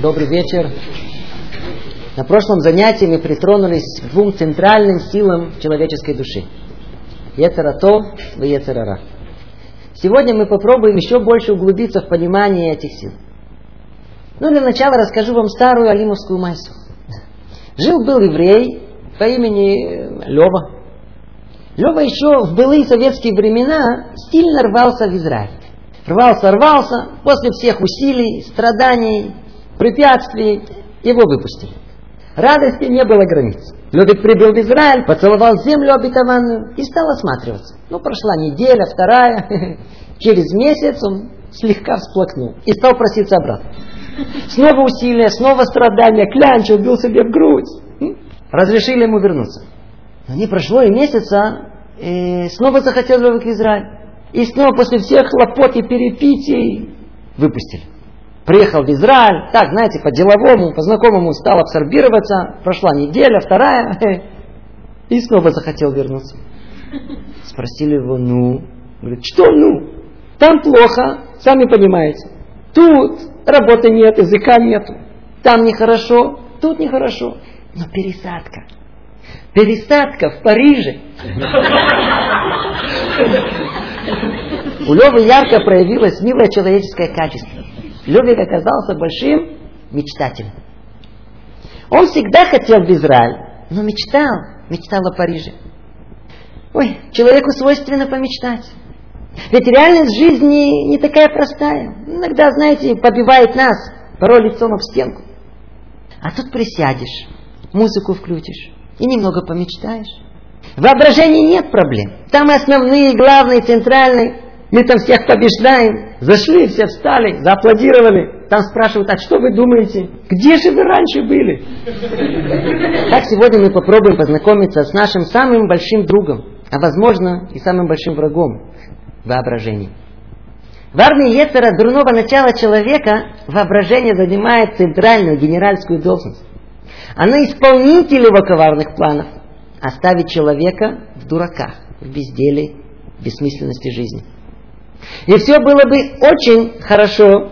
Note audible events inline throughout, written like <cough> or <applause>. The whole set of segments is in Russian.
Добрый вечер. На прошлом занятии мы притронулись к двум центральным силам человеческой души. Ецератов и Ецерара. Сегодня мы попробуем еще больше углубиться в понимание этих сил. Ну, для начала расскажу вам старую алимовскую майсу. Жил-был еврей по имени Лева. Лева еще в былые советские времена сильно рвался в Израиль. Рвался, рвался, после всех усилий, страданий, препятствий, его выпустили. Радости не было границ. Левик прибыл в Израиль, поцеловал землю обетованную и стал осматриваться. Ну, прошла неделя, вторая. <laughs> Через месяц он слегка всплакнул и стал проситься обратно. Снова усилия, снова страдания, клянчил, бил себе в грудь. Разрешили ему вернуться. Но не прошло и месяца, и снова захотел Левик в Израиль. И снова после всех хлопот и перепитий выпустили. Приехал в Израиль, так, знаете, по-деловому, по-знакомому стал абсорбироваться. Прошла неделя, вторая, <laughs> и снова захотел вернуться. Спросили его, ну? Говорит, что ну? Там плохо, сами понимаете. Тут работы нет, языка нету. Там нехорошо, тут нехорошо. Но пересадка. Пересадка в Париже. <laughs> У Левы ярко проявилось милое человеческое качество. Левик оказался большим мечтателем. Он всегда хотел в Израиль, но мечтал, мечтал о Париже. Ой, человеку свойственно помечтать. Ведь реальность жизни не такая простая. Иногда, знаете, побивает нас, порой лицом об стенку. А тут присядешь, музыку включишь и немного помечтаешь. В воображении нет проблем. Там основные, главные, центральные. Мы там всех побеждаем. Зашли, все встали, зааплодировали. Там спрашивают, а что вы думаете? Где же вы раньше были? Так сегодня мы попробуем познакомиться с нашим самым большим другом, а возможно и самым большим врагом – воображением. В армии Ецера дурного начала человека воображение занимает центральную генеральскую должность. Оно исполнитель его коварных планов – оставить человека в дураках, в безделии, в бессмысленности жизни. И все было бы очень хорошо,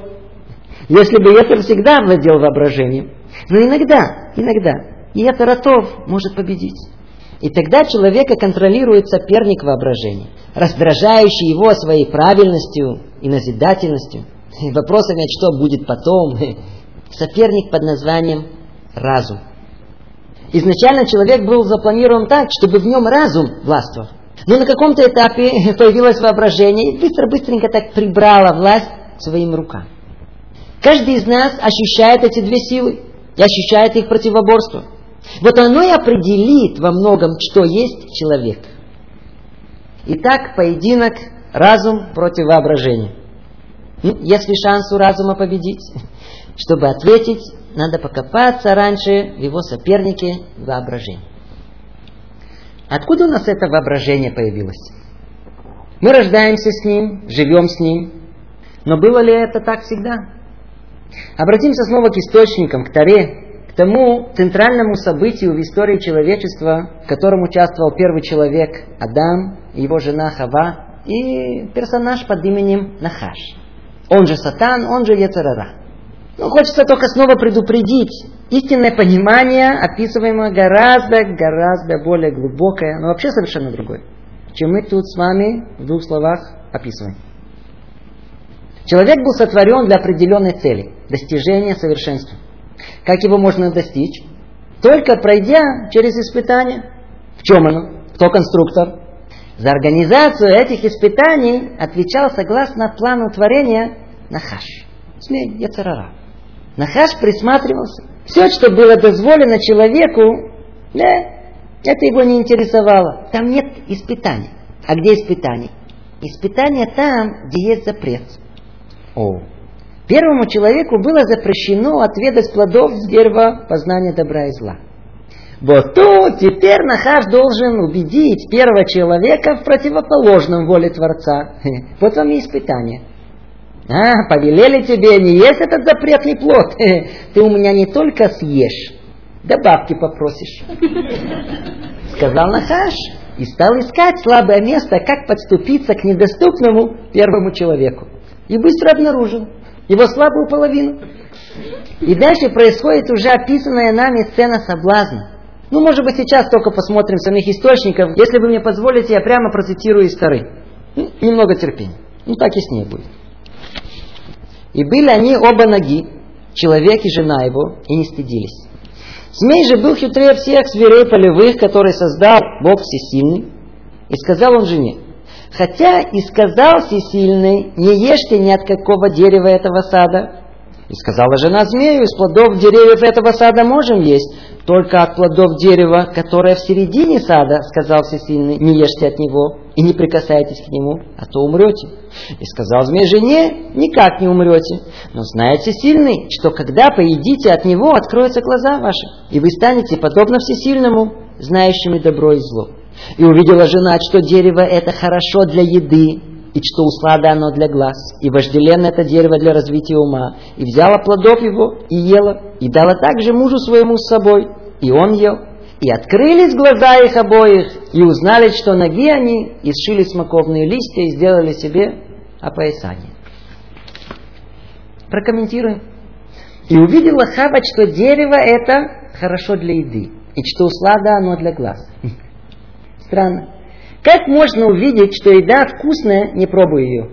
если бы это всегда владел воображением. Но иногда, иногда, и это Ротов может победить. И тогда человека контролирует соперник воображения, раздражающий его своей правильностью и назидательностью, и вопросами, что будет потом. <laughs> Соперник под названием разум. Изначально человек был запланирован так, чтобы в нем разум властвовал. Но на каком-то этапе <laughs> появилось воображение и быстро-быстренько так прибрало власть своим рукам. Каждый из нас ощущает эти две силы и ощущает их противоборство. Вот оно и определит во многом, что есть человек. Итак, поединок разум против воображения. Ну, если шанс у разума победить, <laughs> чтобы ответить, надо покопаться раньше в его сопернике воображении. Откуда у нас это воображение появилось? Мы рождаемся с ним, живем с ним. Но было ли это так всегда? Обратимся снова к источникам, к Таре, к тому центральному событию в истории человечества, в котором участвовал первый человек Адам, его жена Хава и персонаж под именем Нахаш. Он же Сатан, он же Ецарара. Но хочется только снова предупредить. Истинное понимание описываемое гораздо, гораздо более глубокое, но вообще совершенно другое, чем мы тут с вами в двух словах описываем. Человек был сотворен для определенной цели, достижения совершенства. Как его можно достичь? Только пройдя через испытания. В чем оно? Кто конструктор? За организацию этих испытаний отвечал согласно плану творения Нахаш. Змей Яцерара. Нахаш присматривался. Все, что было дозволено человеку, да, это его не интересовало. Там нет испытаний. А где испытаний? Испытания там, где есть запрет. О. Первому человеку было запрещено отведать плодов с дерева познания добра и зла. Вот тут теперь Нахаш должен убедить первого человека в противоположном воле Творца. <laughs> Вот вам и испытание. А, повелели тебе не есть этот запретный плод. <laughs> Ты у меня не только съешь, добавки попросишь. Сказал Нахаш и стал искать слабое место, как подступиться к недоступному первому человеку. И быстро обнаружил. Его слабую половину. И дальше происходит уже описанная нами сцена соблазна. Ну, может быть, сейчас только посмотрим самих источников. Если вы мне позволите, я прямо процитирую из Тары. Немного терпения. Ну, так и с ней будет. И были они оба ноги, человек и жена его, и не стыдились. Змей же был хитрее всех зверей полевых, которые создал Бог Всесильный. И сказал он жене, хотя и сказал Всесильный, не ешьте ни от какого дерева этого сада. И сказала жена змею, из плодов деревьев этого сада можем есть, только от плодов дерева, которое в середине сада, сказал Всесильный, не ешьте от него и не прикасайтесь к нему, а то умрете. И сказал змей жене, никак не умрете, но знаете Всесильный, что когда поедите от него, откроются глаза ваши, и вы станете подобно Всесильному, знающими добро и зло. И увидела жена, что дерево это хорошо для еды, и что услада оно для глаз, и вожделенно это дерево для развития ума, и взяла плодов его, и ела, и дала также мужу своему с собой, и он ел. И открылись глаза их обоих, и узнали, что ноги они, и сшили смоковные листья, и сделали себе опоясание. Прокомментируем. И увидела Хава, что дерево это хорошо для еды, и что услада оно для глаз. Странно. Как можно увидеть, что еда вкусная, не пробуя ее?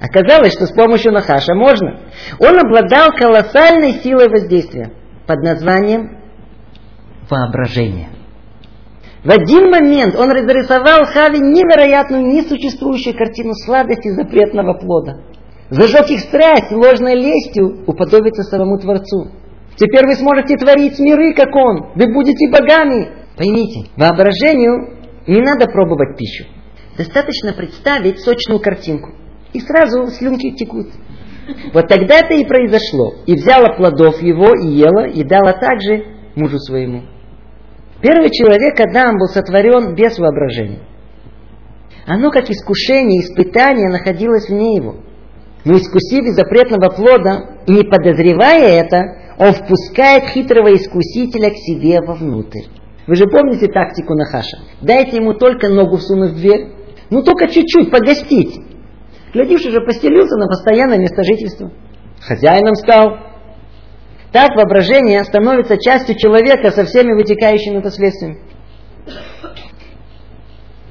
Оказалось, что с помощью Нахаша можно. Он обладал колоссальной силой воздействия под названием воображение. В один момент он разрисовал Хави невероятную, несуществующую картину сладости запретного плода. Зажег их страсть ложной лестью уподобиться самому Творцу. Теперь вы сможете творить миры, как он. Вы будете богами. Поймите, воображению не надо пробовать пищу. Достаточно представить сочную картинку. И сразу слюнки текут. Вот тогда это и произошло. И взяла плодов его, и ела, и дала также мужу своему. Первый человек, Адам, был сотворен без воображения. Оно, как искушение, испытание, находилось вне его. Но искусив из запретного плода, не подозревая это, он впускает хитрого искусителя к себе вовнутрь. Вы же помните тактику Нахаша? Дайте ему только ногу всунуть в дверь. Ну, только чуть-чуть, погостить. Глядишь, уже постелился на постоянное место жительства. Хозяином стал. Так воображение становится частью человека со всеми вытекающими последствиями.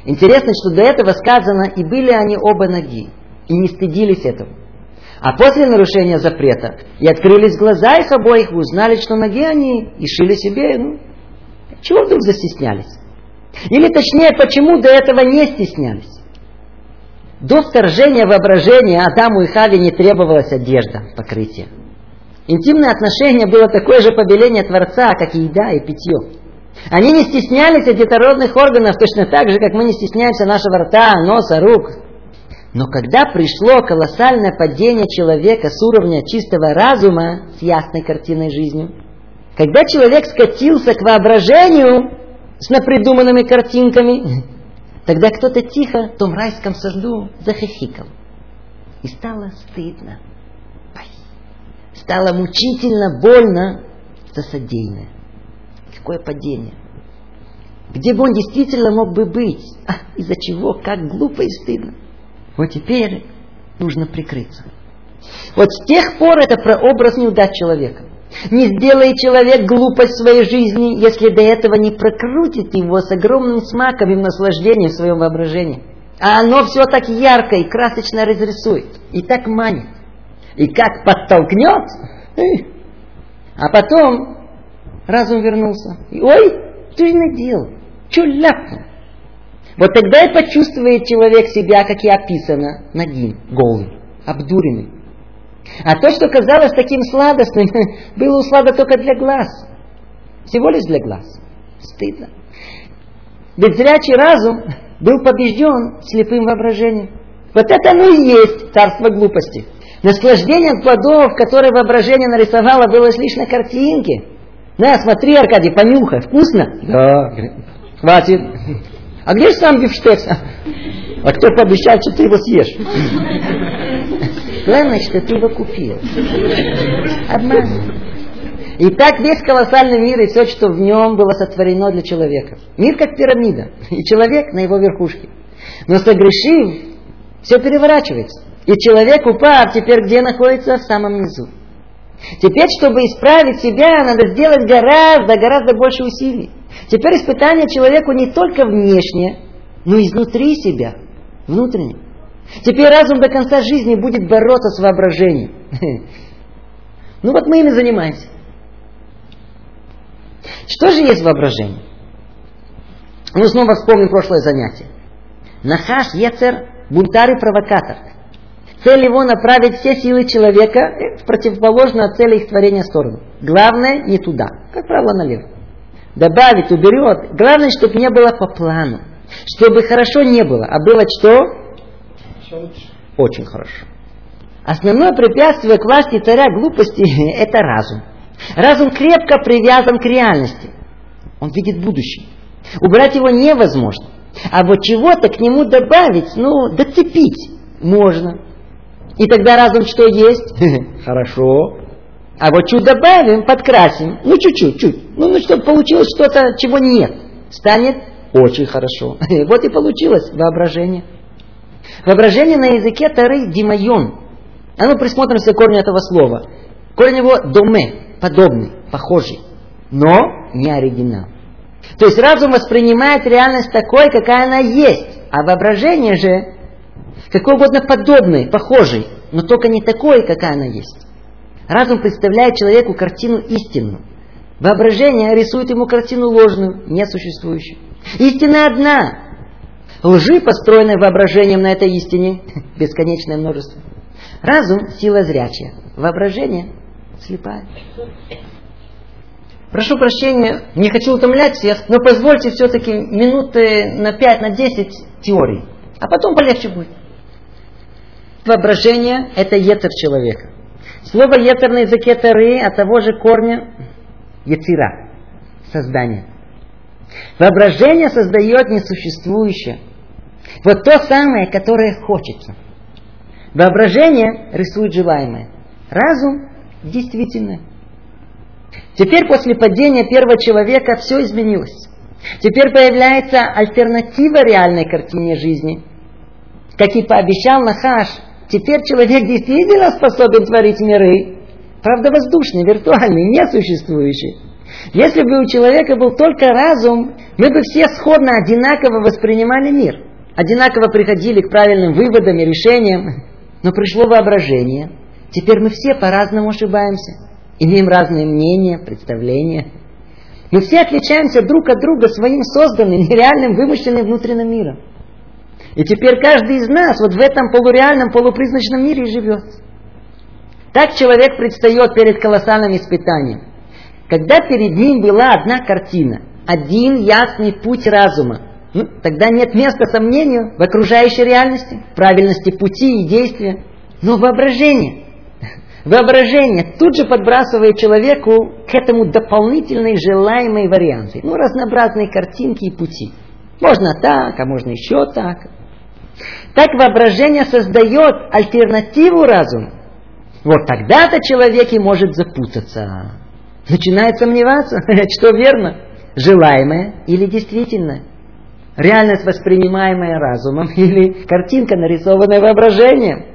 Интересно, что до этого сказано, и были они оба ноги, и не стыдились этого. А после нарушения запрета, и открылись глаза их обоих, и узнали, что ноги они, и шили себе, ну, чего вдруг застеснялись? Или точнее, почему до этого не стеснялись? До вторжения воображения Адаму и Хаве не требовалась одежда, покрытие. Интимное отношение было такое же побеление Творца, как и еда и питье. Они не стеснялись детородных органов точно так же, как мы не стесняемся нашего рта, носа, рук. Но когда пришло колоссальное падение человека с уровня чистого разума с ясной картиной жизни, когда человек скатился к воображению с напридуманными картинками, тогда кто-то тихо в том райском саду захихикал. И стало стыдно. Стало мучительно больно за содеянное. Какое падение. Где бы он действительно мог бы быть? А, из-за чего? Как глупо и стыдно. Вот теперь нужно прикрыться. Вот с тех пор это прообраз неудач человека. Не сделает человек глупость своей жизни, если до этого не прокрутит его с огромным смаком и наслаждением в своем воображении. А оно все так ярко и красочно разрисует, и так манит, и как подтолкнет. А потом разум вернулся. И, Ой, что я наделал? Что ляпнул? Вот тогда и почувствует человек себя, как и описано, нагим, голый, обдуренный. А то, что казалось таким сладостным, <laughs> было услада только для глаз. Всего лишь для глаз. Стыдно. Ведь зрячий разум был побежден слепым воображением. Вот это оно и есть царство глупости. Наслаждение плодов, которые воображение нарисовало, было лишь на картинке. На, смотри, Аркадий, понюхай, вкусно? Да. Хватит. А где же сам бифштекс? А кто пообещал, что ты его съешь? Главное, что ты его купил. Обман. И так весь колоссальный мир и все, что в нем было сотворено для человека. Мир как пирамида, и человек на его верхушке. Но согрешив, все переворачивается. И человек упав теперь где находится? В самом низу. Теперь, чтобы исправить себя, надо сделать гораздо, гораздо больше усилий. Теперь испытание человеку не только внешне, но и изнутри себя, внутренне. Теперь разум до конца жизни будет бороться с воображением. <laughs> Ну вот мы ими занимаемся. Что же есть воображение? Мы снова вспомним прошлое занятие. Нахаш Ецер – бунтарь и провокатор. Цель его направить все силы человека в противоположную от цели их творения сторону. Главное не туда, как правило налево. Добавить, уберет. Главное, чтобы не было по плану. Чтобы хорошо не было, а было что? Очень хорошо. Основное препятствие к власти царя глупости – это разум. Разум крепко привязан к реальности. Он видит будущее. Убрать его невозможно. А вот чего-то к нему добавить, ну, доцепить можно. И тогда разум что есть? <laughs> Хорошо. А вот чуть добавим, подкрасим, ну чуть-чуть, чуть. Ну, ну чтобы получилось что-то, чего нет. Станет очень хорошо. <laughs> Вот и получилось воображение. Воображение на языке Тары димайон. А ну присмотримся к корню этого слова. Корень его доме, подобный, похожий, но не оригинал. То есть разум воспринимает реальность такой, какая она есть, а воображение же какой угодно подобный, похожий, но только не такой, какая она есть. Разум представляет человеку картину истинную. Воображение рисует ему картину ложную, несуществующую. Истина одна. Лжи, построенные воображением на этой истине, <laughs> бесконечное множество. Разум – сила зрячая. Воображение – слепая. Прошу прощения, не хочу утомлять всех, но позвольте все-таки минуты на 5, на 10 теорий. А потом полегче будет. Воображение – это етер человека. Слово етер на языке Тары от того же корня яцира – создание. Воображение создает несуществующее. Вот то самое, которое хочется. Воображение рисует желаемое. Разум – действительное. Теперь после падения первого человека все изменилось. Теперь появляется альтернатива реальной картине жизни. Как и пообещал Нахаш, теперь человек действительно способен творить миры. Правда, воздушный, виртуальный, несуществующий. Если бы у человека был только разум, мы бы все сходно одинаково воспринимали мир. Одинаково приходили к правильным выводам и решениям. Но пришло воображение. Теперь мы все по-разному ошибаемся имеем разные мнения, представления. Мы все отличаемся друг от друга своим созданным, <laughs> нереальным, вымышленным внутренним миром. И теперь каждый из нас вот в этом полуреальном, полупризначном мире живет. Так человек предстает перед колоссальным испытанием. Когда перед ним была одна картина, один ясный путь разума, тогда нет места сомнению в окружающей реальности, правильности пути и действия. Но воображение <laughs> – Воображение тут же подбрасывает человеку к этому дополнительные желаемые варианты. Ну, разнообразные картинки и пути. Можно так, а можно еще так. Так воображение создает альтернативу разуму. Вот тогда-то человек и может запутаться. Начинает сомневаться, <laughs> что верно, желаемое или действительное. Реальность, воспринимаемая разумом, <laughs> или картинка, нарисованная воображением.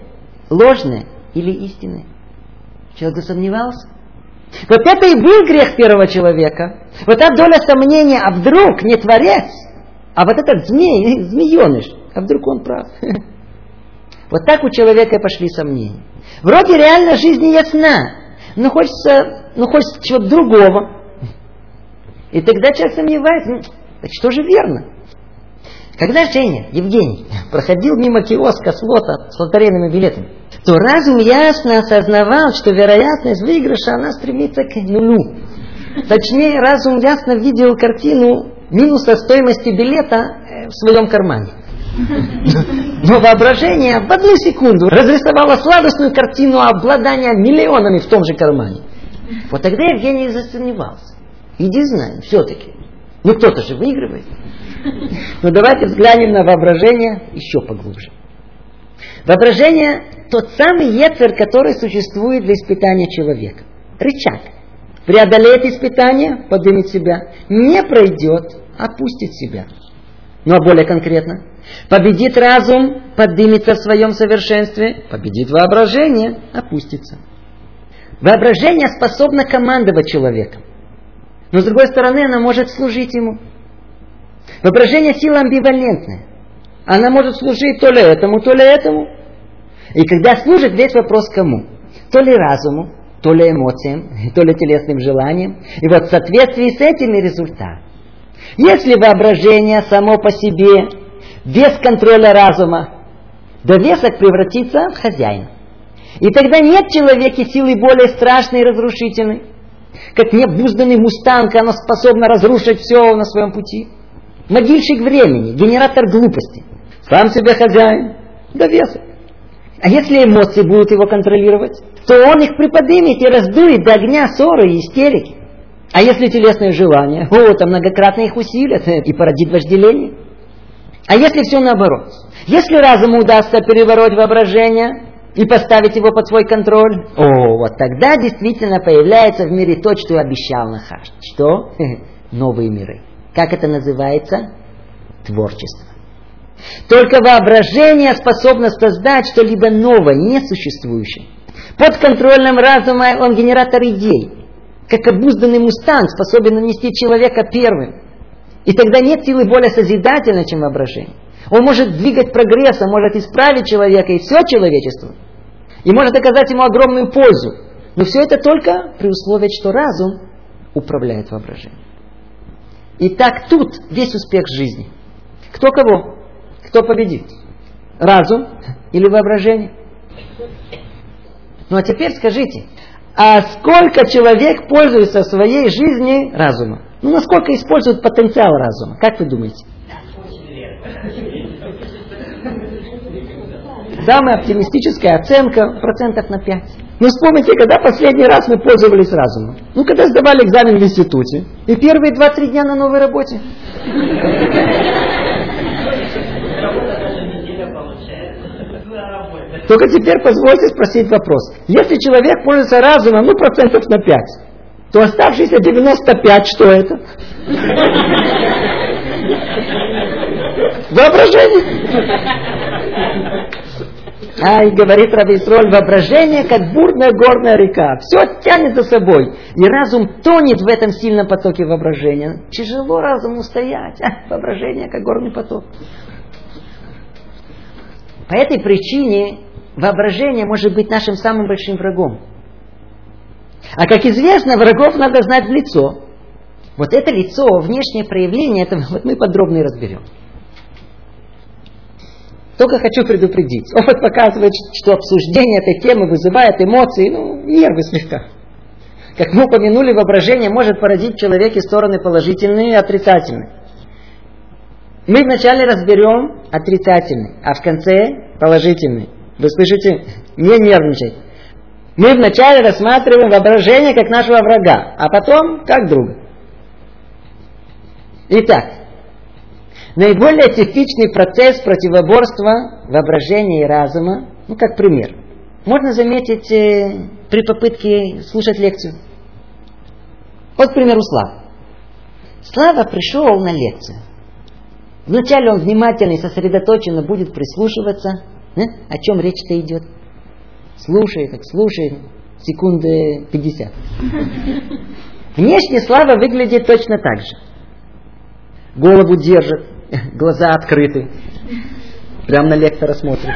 Ложная или истинная. Человек засомневался. Вот это и был грех первого человека. Вот та доля сомнения, а вдруг не творец, а вот этот змей, <laughs> змееныш, а вдруг он прав. <laughs> Вот так у человека и пошли сомнения. Вроде реально жизнь ясна, но хочется, но хочется чего-то другого. И тогда человек сомневается, так что же верно? Когда Женя, Евгений, проходил мимо киоска с лота с лотерейными билетами, то разум ясно осознавал, что вероятность выигрыша, она стремится к нулю. Точнее, разум ясно видел картину минуса стоимости билета э, в своем кармане. Но воображение в одну секунду разрисовало сладостную картину обладания миллионами в том же кармане. Вот тогда Евгений засомневался. Иди знаем, все-таки. Ну кто-то же выигрывает. <laughs> Но давайте взглянем на воображение еще поглубже. Воображение – тот самый ецер, который существует для испытания человека. Рычаг. Преодолеет испытание, поднимет себя. Не пройдет, опустит себя. Ну а более конкретно, Победит разум, поднимется в своем совершенстве, победит воображение, опустится. Воображение способно командовать человеком. Но с другой стороны, она может служить ему. Воображение сила амбивалентная. Она может служить то ли этому, то ли этому. И когда служит, весь вопрос кому? То ли разуму, то ли эмоциям, <laughs> то ли телесным желаниям. И вот в соответствии с этими результат. Если воображение само по себе без контроля разума, довесок превратится в хозяина. И тогда нет в человеке силы более страшной и разрушительной. Как необузданный мустанг, она способна разрушить все на своем пути. Могильщик времени, генератор глупости. Сам себе хозяин, довесок. А если эмоции будут его контролировать, то он их приподнимет и раздует до огня ссоры и истерики. А если телесные желания, о, там многократно их усилят <laughs> и породит вожделение. А если все наоборот? Если разуму удастся перевороть воображение и поставить его под свой контроль, о, вот тогда действительно появляется в мире то, что обещал Нахаш. Что? <laughs> Новые миры. Как это называется? Творчество. Только воображение способно создать что-либо новое, несуществующее. Под контролем разума он генератор идей. Как обузданный мустанг способен нанести человека первым. И тогда нет силы более созидательной, чем воображение. Он может двигать прогресс, он может исправить человека и все человечество. И может оказать ему огромную пользу. Но все это только при условии, что разум управляет воображением. И так тут весь успех жизни. Кто кого? Кто победит? Разум или воображение? Ну а теперь скажите, а сколько человек пользуется в своей жизни разумом? Ну насколько используют потенциал разума? Как вы думаете? Самая оптимистическая оценка процентов на 5. Ну вспомните, когда последний раз мы пользовались разумом. Ну когда сдавали экзамен в институте. И первые 2-3 дня на новой работе. Только теперь позвольте спросить вопрос. Если человек пользуется разумом, ну процентов на 5, то оставшиеся 95, что это? Воображение. А, и говорит Рависроль, воображение, как бурная горная река. Все тянет за собой. И разум тонет в этом сильном потоке воображения. Тяжело разуму стоять. А, воображение, как горный поток. По этой причине воображение может быть нашим самым большим врагом. А как известно, врагов надо знать в лицо. Вот это лицо, внешнее проявление, это вот мы подробно и разберем. Только хочу предупредить. Опыт показывает, что обсуждение этой темы вызывает эмоции, ну, нервы слегка. Как мы упомянули, воображение может породить в человеке стороны положительные и отрицательные. Мы вначале разберем отрицательный, а в конце положительный. Вы слышите? Не нервничать. Мы вначале рассматриваем воображение как нашего врага, а потом как друга. Итак, наиболее типичный процесс противоборства воображения и разума, ну как пример, можно заметить э, при попытке слушать лекцию. Вот, к примеру, Слава. Слава пришел на лекцию. Вначале он внимательно и сосредоточенно будет прислушиваться, э? о чем речь-то идет. Слушает, так слушает, секунды 50. <laughs> Внешне Слава выглядит точно так же. Голову держит, глаза открыты. Прям на лектора смотрит.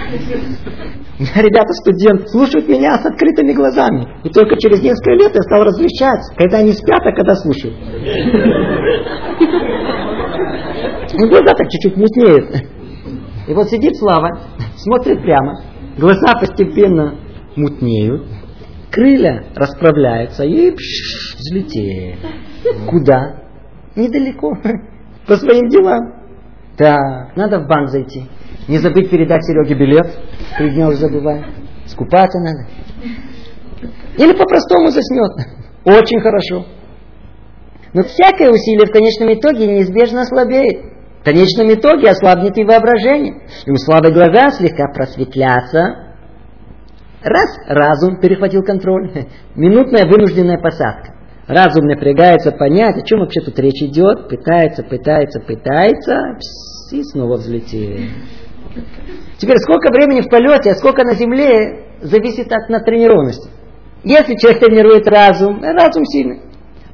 Ребята, студент, слушают меня с открытыми глазами. И только через несколько лет я стал различать, когда они спят, а когда слушают. Ну, глаза так чуть-чуть мутнеют. И вот сидит Слава, смотрит прямо, глаза постепенно мутнеют, крылья расправляются и пш, взлетели. Куда? Недалеко. По своим делам. Так, надо в банк зайти. Не забыть передать Сереге билет. Три дня уже забываю. Скупаться надо. Или по-простому заснет. Очень хорошо. Но всякое усилие в конечном итоге неизбежно ослабеет. В конечном итоге ослабнет и воображение. И у слабой глаза слегка просветлятся. Раз, разум перехватил контроль. Минутная вынужденная посадка. Разум напрягается понять, о чем вообще тут речь идет. Пытается, пытается, пытается. И снова взлетел. Теперь сколько времени в полете, а сколько на земле, зависит от натренированности. Если человек тренирует разум, разум сильный,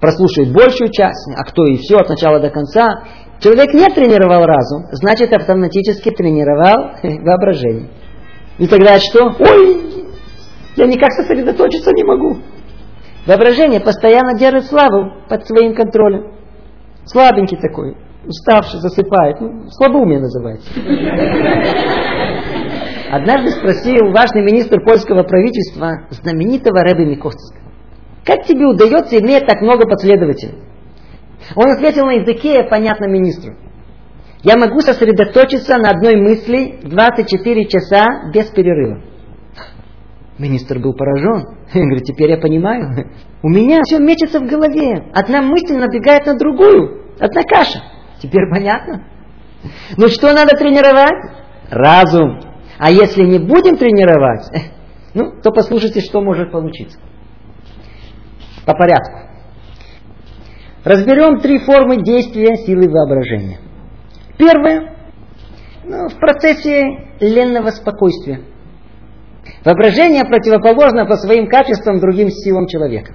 прослушает большую часть, а кто и все от начала до конца, человек не тренировал разум, значит автоматически тренировал <laughs> воображение. И тогда что? Ой, я никак сосредоточиться не могу. Воображение постоянно держит славу под своим контролем. Слабенький такой, уставший, засыпает. Ну, слабоумие называется. Однажды спросил важный министр польского правительства, знаменитого Рэбби Миковского, как тебе удается иметь так много последователей? Он ответил на языке, понятно министру. Я могу сосредоточиться на одной мысли 24 часа без перерыва. Министр был поражен. Он <laughs> говорит, теперь я понимаю. У меня все мечется в голове. Одна мысль набегает на другую. Одна каша. Теперь понятно? Ну что надо тренировать? Разум. А если не будем тренировать, <laughs> ну, то послушайте, что может получиться. По порядку. Разберем три формы действия силы воображения. Первое. Ну, в процессе ленного спокойствия. Воображение противоположно по своим качествам другим силам человека.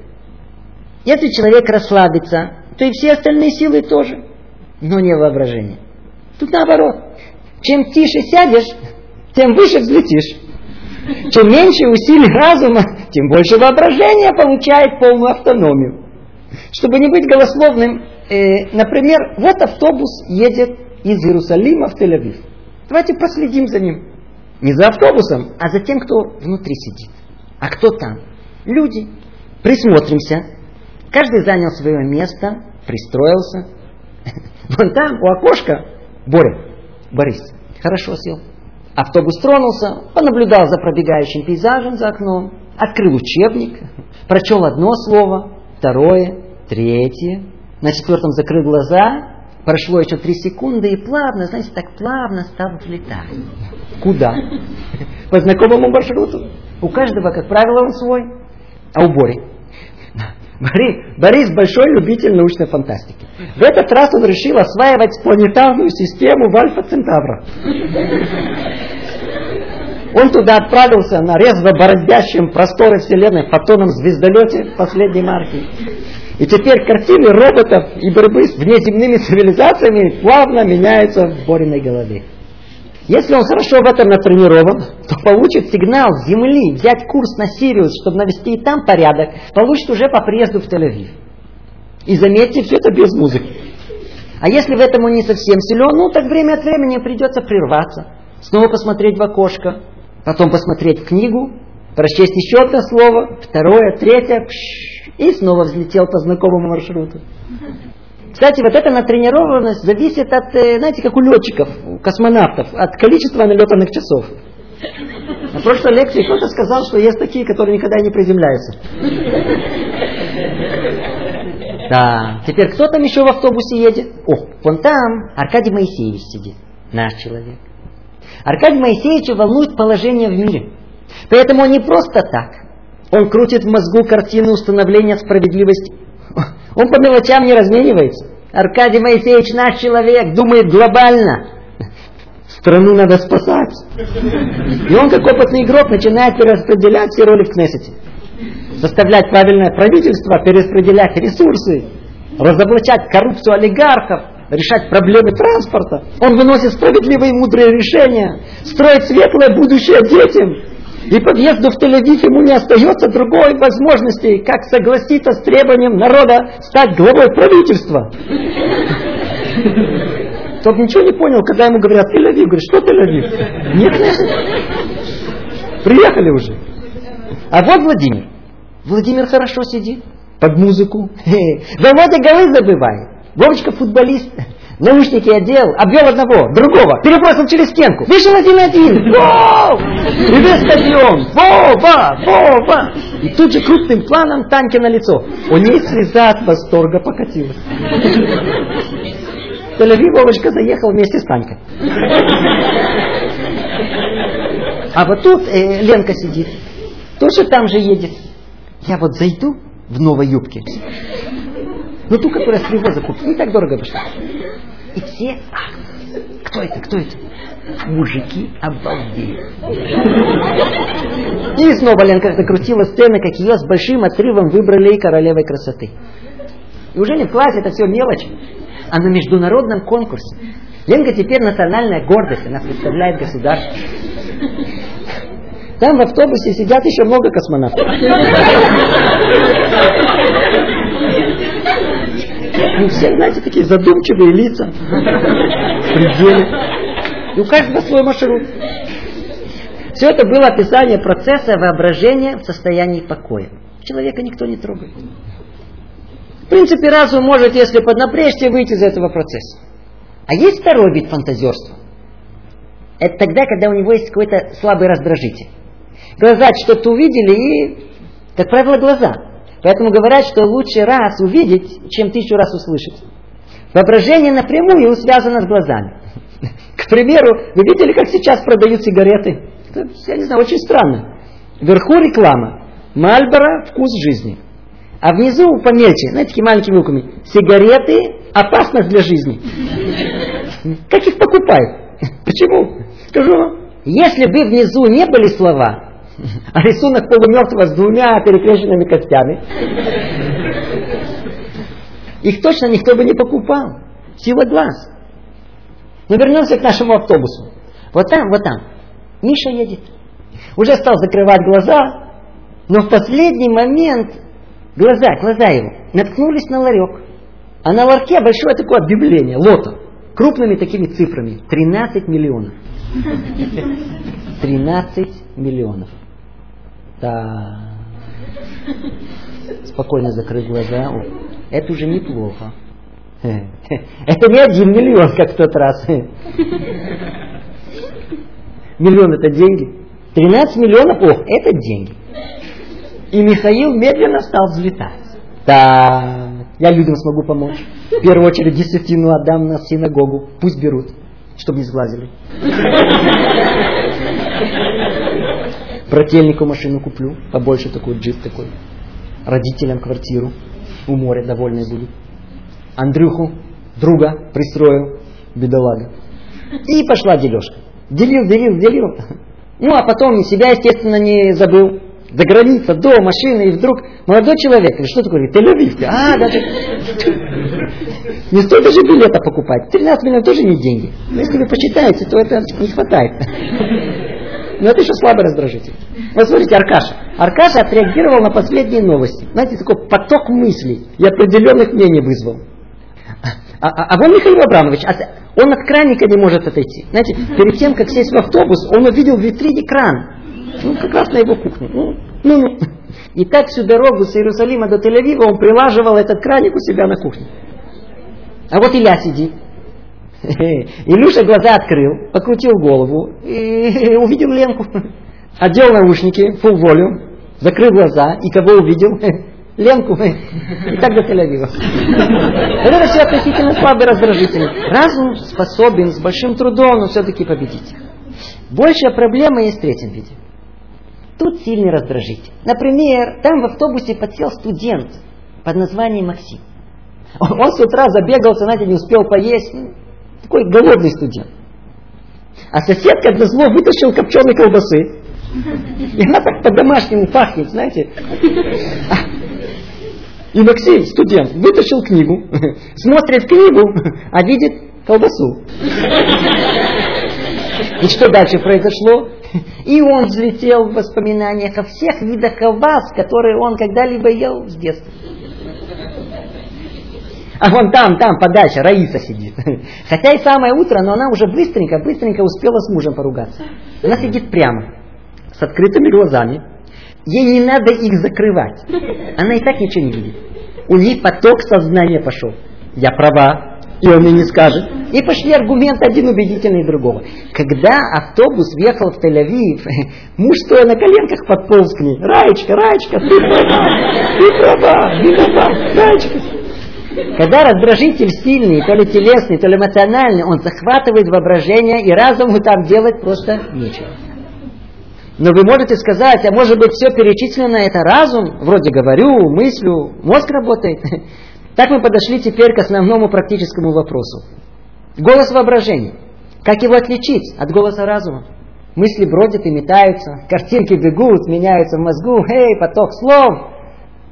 Если человек расслабится, то и все остальные силы тоже, но не воображение. Тут наоборот. Чем тише сядешь, тем выше взлетишь. Чем меньше усилий разума, тем больше воображения получает полную автономию. Чтобы не быть голословным, э, например, вот автобус едет из Иерусалима в Тель-Авив. Давайте проследим за ним. Не за автобусом, а за тем, кто внутри сидит. А кто там? Люди. Присмотримся. Каждый занял свое место, пристроился. <laughs> Вон там, у окошка, Боря, Борис, хорошо сел. Автобус тронулся, понаблюдал за пробегающим пейзажем за окном, открыл учебник, <laughs> прочел одно слово, второе, третье, на четвертом закрыл глаза, прошло еще три секунды и плавно, знаете, так плавно стал взлетать. Куда? По знакомому маршруту. У каждого, как правило, он свой. А у Бори? Борис, Борис большой любитель научной фантастики. В этот раз он решил осваивать планетарную систему в Альфа Центавра. Он туда отправился на резво бороздящем просторы Вселенной фотоном звездолете последней марки. И теперь картины роботов и борьбы с внеземными цивилизациями плавно меняются в Бориной голове. Если он хорошо в этом натренирован, то получит сигнал с Земли взять курс на Сириус, чтобы навести и там порядок, получит уже по приезду в Тель-Авив. И заметьте, все это без музыки. А если в этом он не совсем силен, ну так время от времени придется прерваться, снова посмотреть в окошко, потом посмотреть в книгу, прочесть еще одно слово, второе, третье, пш, и снова взлетел по знакомому маршруту. Кстати, вот эта натренированность зависит от, э, знаете, как у летчиков, у космонавтов, от количества налетанных часов. На прошлой лекции кто-то сказал, что есть такие, которые никогда не приземляются. Да, теперь кто там еще в автобусе едет? О, вон там Аркадий Моисеевич сидит, наш человек. Аркадий Моисеевича волнует положение в мире. Поэтому он не просто так. Он крутит в мозгу картину установления справедливости он по мелочам не разменивается. Аркадий Моисеевич наш человек, думает глобально. Страну надо спасать. И он, как опытный игрок, начинает перераспределять все роли в Кнессете. Составлять правильное правительство, перераспределять ресурсы, разоблачать коррупцию олигархов, решать проблемы транспорта. Он выносит справедливые и мудрые решения, строит светлое будущее детям, и подъезду в Тель-Авив ему не остается другой возможности, как согласиться с требованием народа стать главой правительства. Тот ничего не понял, когда ему говорят Тель-Авив. Говорит, что Тель-Авив? Нет, нет. Приехали уже. А вот Владимир. Владимир хорошо сидит под музыку. <laughs> Володя голы забывает. Вовочка футболист наушники одел, обвел одного, другого, перебросил через стенку, вышел один-один! И весь стадион, Вова, Вова! И тут же крупным планом Таньке на лицо. У ней слеза от восторга покатилась. тель Вовочка заехал вместе с Танькой. А вот тут э, Ленка сидит, тоже там же едет. Я вот зайду в новой юбке, ну ту, которая с привоза купила, не так дорого вышла. И все, ах, Кто это? Кто это? Мужики обалдели. И снова Ленка закрутила сцены, как ее с большим отрывом выбрали королевой красоты. И уже не в классе, это все мелочь, а на международном конкурсе. Ленка теперь национальная гордость, она представляет государство. Там в автобусе сидят еще много космонавтов. И у всех, знаете, такие задумчивые лица. В пределе. У каждого свой маршрут. Все это было описание процесса воображения в состоянии покоя. Человека никто не трогает. В принципе, разум может, если поднапрячься, выйти из этого процесса. А есть второй вид фантазерства. Это тогда, когда у него есть какой-то слабый раздражитель. Глаза что-то увидели и, как правило, глаза. Поэтому говорят, что лучше раз увидеть, чем тысячу раз услышать. Воображение напрямую связано с глазами. <laughs> К примеру, вы видели, как сейчас продают сигареты? Это, я не знаю, очень странно. Вверху реклама. Мальборо – вкус жизни. А внизу помельче, знаете, такими маленькими буквами. Сигареты – опасность для жизни. <laughs> Как их покупают? <laughs> Почему? Скажу вам. Если бы внизу не были слова, а рисунок полумертвого с двумя перекрещенными костями. Их точно никто бы не покупал. Сила глаз. Но вернемся к нашему автобусу. Вот там, вот там. Миша едет. Уже стал закрывать глаза, но в последний момент глаза, глаза его наткнулись на ларек. А на ларьке большое такое объявление, лото, крупными такими цифрами. 13 миллионов. <laughs> 13 миллионов. Да. Спокойно закрыть глаза. Это уже неплохо. <laughs> Это не один миллион, как в тот раз. Миллион это деньги. 13 миллионов, ох, это деньги. И Михаил медленно стал взлетать. Да, я людям смогу помочь. В первую очередь десятину отдам на синагогу. Пусть берут, чтобы не сглазили. Брательнику машину куплю, побольше такой джип такой. Родителям квартиру. У моря довольные будут. Андрюху, друга, пристроил, бедолага. И пошла дележка. Делил, делил, делил. Ну, а потом себя, естественно, не забыл. За граница, до машины, и вдруг молодой человек, или что такое, Тель-Авив, а, да, не стоит даже билета покупать. 13 миллионов тоже не деньги. Но если вы почитаете, то это не хватает. Но это еще слабый раздражитель. Вот смотрите, Аркаша. Аркаша отреагировал на последние новости. Знаете, такой поток мыслей и определенных мнений вызвал. А, а, а вон Михаил Абрамович, от, он от краника не может отойти. Знаете, перед тем, как сесть в автобус, он увидел в витрине кран. Ну, как раз на его кухне. Ну, ну, ну. И так всю дорогу с Иерусалима до Тель-Авива он прилаживал этот краник у себя на кухне. А вот Илья сидит. <laughs> Илюша глаза открыл, покрутил голову и <laughs> увидел Ленку. Одел наушники, full волю, закрыл глаза и кого увидел? <laughs> Ленку. И так до Тель-Авива. Это все относительно слабый раздражитель. Разум способен с большим трудом, но все-таки победить. Большая проблема есть в третьем виде. Тут сильный раздражитель. Например, там в автобусе подсел студент под названием Максим. Он с утра забегался, знаете, не успел поесть. Такой голодный студент. А соседка для зло вытащил копченой колбасы. И она так по-домашнему пахнет, знаете. И Максим, студент, вытащил книгу, смотрит книгу, а видит колбасу. И что дальше произошло? И он взлетел в воспоминаниях о всех видах колбас, которые он когда-либо ел с детства. А вон там, там, подальше, Раиса сидит. <laughs> Хотя и самое утро, но она уже быстренько, быстренько успела с мужем поругаться. Она сидит прямо, с открытыми глазами. Ей не надо их закрывать. Она и так ничего не видит. У них поток сознания пошел. Я права, и он мне не скажет. И пошли аргументы один убедительный другого. Когда автобус въехал в Тель-Авив, <laughs> муж стоя на коленках подполз к ней. Раечка, Раечка, ты права, ты права, виноват, Раечка. Когда раздражитель сильный, то ли телесный, то ли эмоциональный, он захватывает воображение, и разуму там делать просто нечего. Но вы можете сказать, а может быть все перечислено это разум, вроде говорю, мыслю, мозг работает. <laughs> Так мы подошли теперь к основному практическому вопросу. Голос воображения. Как его отличить от голоса разума? Мысли бродят и метаются, картинки бегут, меняются в мозгу, эй, поток слов.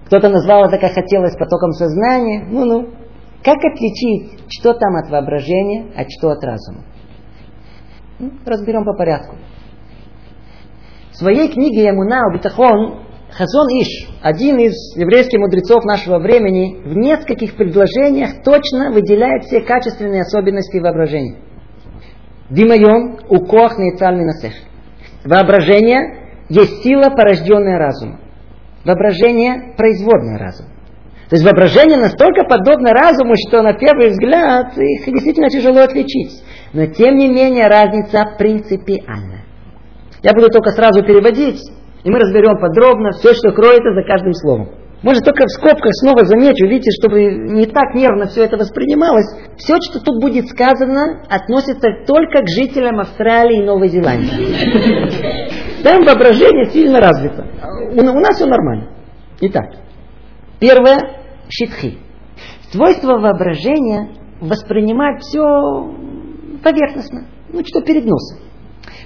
Кто-то назвал это, как хотелось, потоком сознания. Ну-ну. Как отличить, что там от воображения, а что от разума? Ну, разберем по порядку. В своей книге Ямуна Убитахон Хазон Иш, один из еврейских мудрецов нашего времени, в нескольких предложениях точно выделяет все качественные особенности воображения. Димайон у коах нейцаль минасех. Воображение есть сила, порожденная разумом. Воображение – производное разума. То есть воображение настолько подобно разуму, что на первый взгляд их действительно тяжело отличить. Но тем не менее разница принципиальна. Я буду только сразу переводить, и мы разберем подробно все, что кроется за каждым словом. Может, только в скобках снова замечу, видите, чтобы не так нервно все это воспринималось. Все, что тут будет сказано, относится только к жителям Австралии и Новой Зеландии. Там воображение сильно развито. У, у нас все нормально. Итак, первое – щитхи. Свойство воображения воспринимать все поверхностно, ну что перед носом.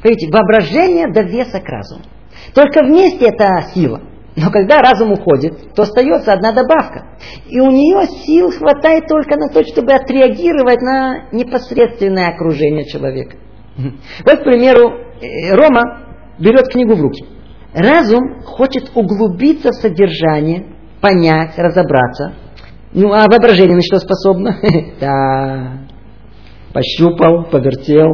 Видите, воображение до веса к разуму. Только вместе это сила. Но когда разум уходит, то остается одна добавка. И у нее сил хватает только на то, чтобы отреагировать на непосредственное окружение человека. Вот, к примеру, э, Рома берет книгу в руки. Разум хочет углубиться в содержание, понять, разобраться. Ну, а воображение на что способно? <laughs> Да, пощупал, повертел.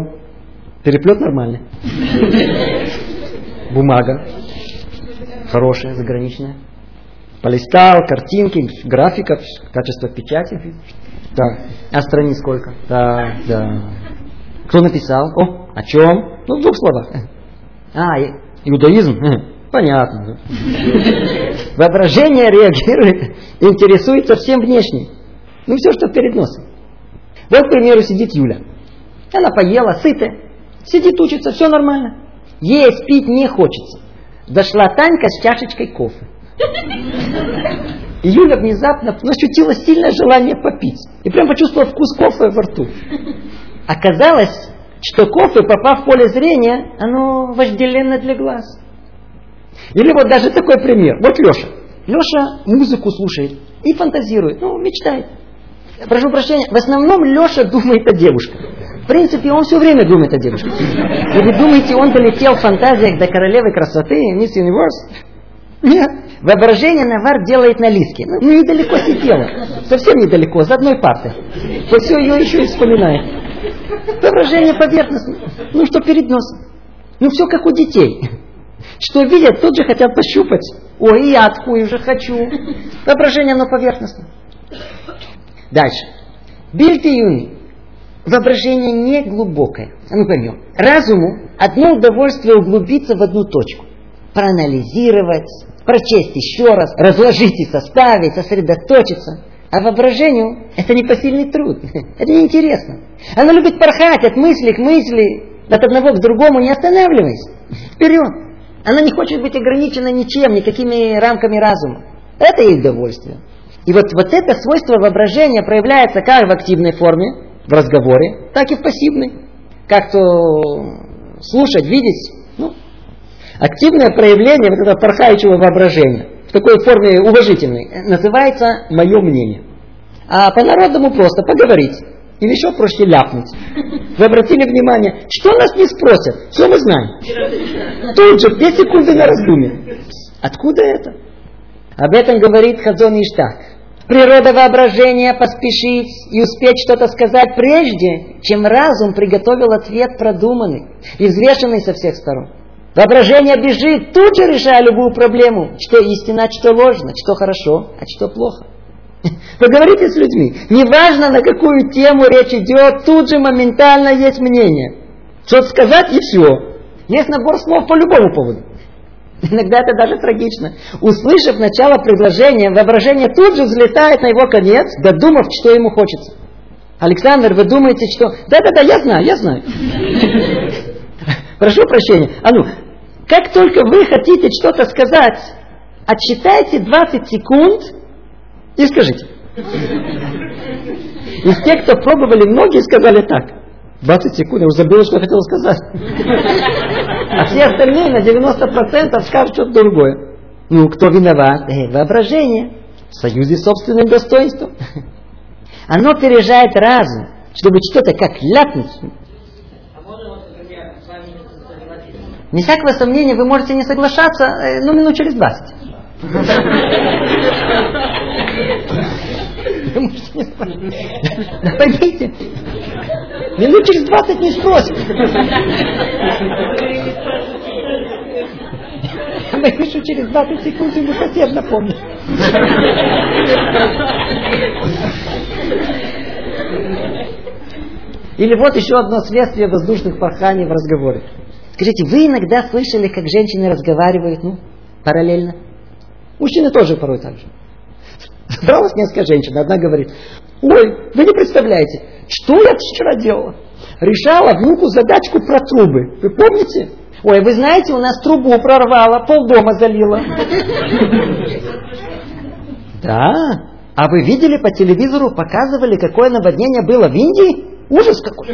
Переплет нормальный. <laughs> Бумага хорошая, заграничная. Полистал, картинки, графиков, качество печати. Да. А страниц сколько? Да, да. Кто написал? О, о чем? Ну, в двух словах. А, иудаизм? Понятно. Воображение реагирует, <laughs> интересуется всем внешним. Ну, все, что перед носом. Вот, к примеру, сидит Юля. Она поела, сытая. Сидит, учится, все нормально. Есть, пить не хочется. Зашла Танька с чашечкой кофе. И Юля внезапно ощутила сильное желание попить. И прям почувствовала вкус кофе во рту. Оказалось, что кофе, попав в поле зрения, оно вожделенно для глаз. Или вот даже такой пример. Вот Леша. Леша музыку слушает и фантазирует, ну, мечтает. Прошу прощения, в основном Леша думает о девушках. В принципе, он все время думает о девушке. И вы думаете, он долетел в фантазиях до королевы красоты, Мисс Universe? Воображение Навар делает на лиске. Ну, недалеко сидела. Совсем недалеко, за одной партой. Вот все ее еще и вспоминает. Воображение поверхностное. Ну, что перед носом. Ну, все как у детей. Что видят, тот же хотят пощупать. Ой, я такую уже хочу. Воображение, оно поверхностное. Дальше. Бильты юни. Воображение не глубокое. А ну поймем. Разуму одно удовольствие углубиться в одну точку. Проанализировать, прочесть еще раз, разложить и составить, сосредоточиться. А воображению это непосильный труд. <laughs> Это неинтересно. Оно любит порхать от мысли к мысли, от одного к другому, не останавливаясь. Вперед. Она не хочет быть ограничена ничем, никакими рамками разума. Это их удовольствие. И вот, вот это свойство воображения проявляется как в активной форме, в разговоре, так и в пассивной. Как-то слушать, видеть. Активное проявление вот этого порхающего воображения в такой форме уважительной называется «мое мнение». А по-народному просто поговорить. Или еще проще ляпнуть. Вы обратили внимание, что нас не спросят, все мы знаем. Тут же, две секунды на раздумье. Откуда это? Об этом говорит Хазон Иштах. Природа воображения поспешить и успеть что-то сказать прежде, чем разум приготовил ответ продуманный и взвешенный со всех сторон. Воображение бежит, тут же решая любую проблему, что истина, что ложно, что хорошо, а что плохо. <laughs> Поговорите с людьми. Неважно, на какую тему речь идет, тут же моментально есть мнение. Что-то сказать и все. Есть набор слов по любому поводу. <laughs> Иногда это даже трагично. Услышав начало предложения, воображение тут же взлетает на его конец, додумав, что ему хочется. Александр, вы думаете, что... Да-да-да, я знаю, я знаю. <laughs> Прошу прощения. А ну, как только вы хотите что-то сказать, отсчитайте 20 секунд и скажите. Из тех, кто пробовали, многие сказали так. 20 секунд, я уже забыл, что хотел сказать. А все остальные на 90% скажут что-то другое. Ну, кто виноват? Э, воображение. В союзе с собственным достоинством. Оно опережает разум, чтобы что-то как ляпнуть. Не всякого сомнения, вы можете не соглашаться, э, ну, минут через 20. Вы. Поймите, минут через 20 не спросит. Я напишу через 20 секунд, ему совсем напомню. Или вот еще одно следствие воздушных порханий в разговоре. Скажите, вы иногда слышали, как женщины разговаривают, ну, параллельно? Мужчины тоже порой так же. Собралось несколько женщин. Одна говорит, ой, вы не представляете, что я вчера делала? Решала внуку задачку про трубы. Вы помните? Ой, вы знаете, у нас трубу прорвало, полдома залило. Да. А вы видели по телевизору, показывали, какое наводнение было в Индии? Ужас какой.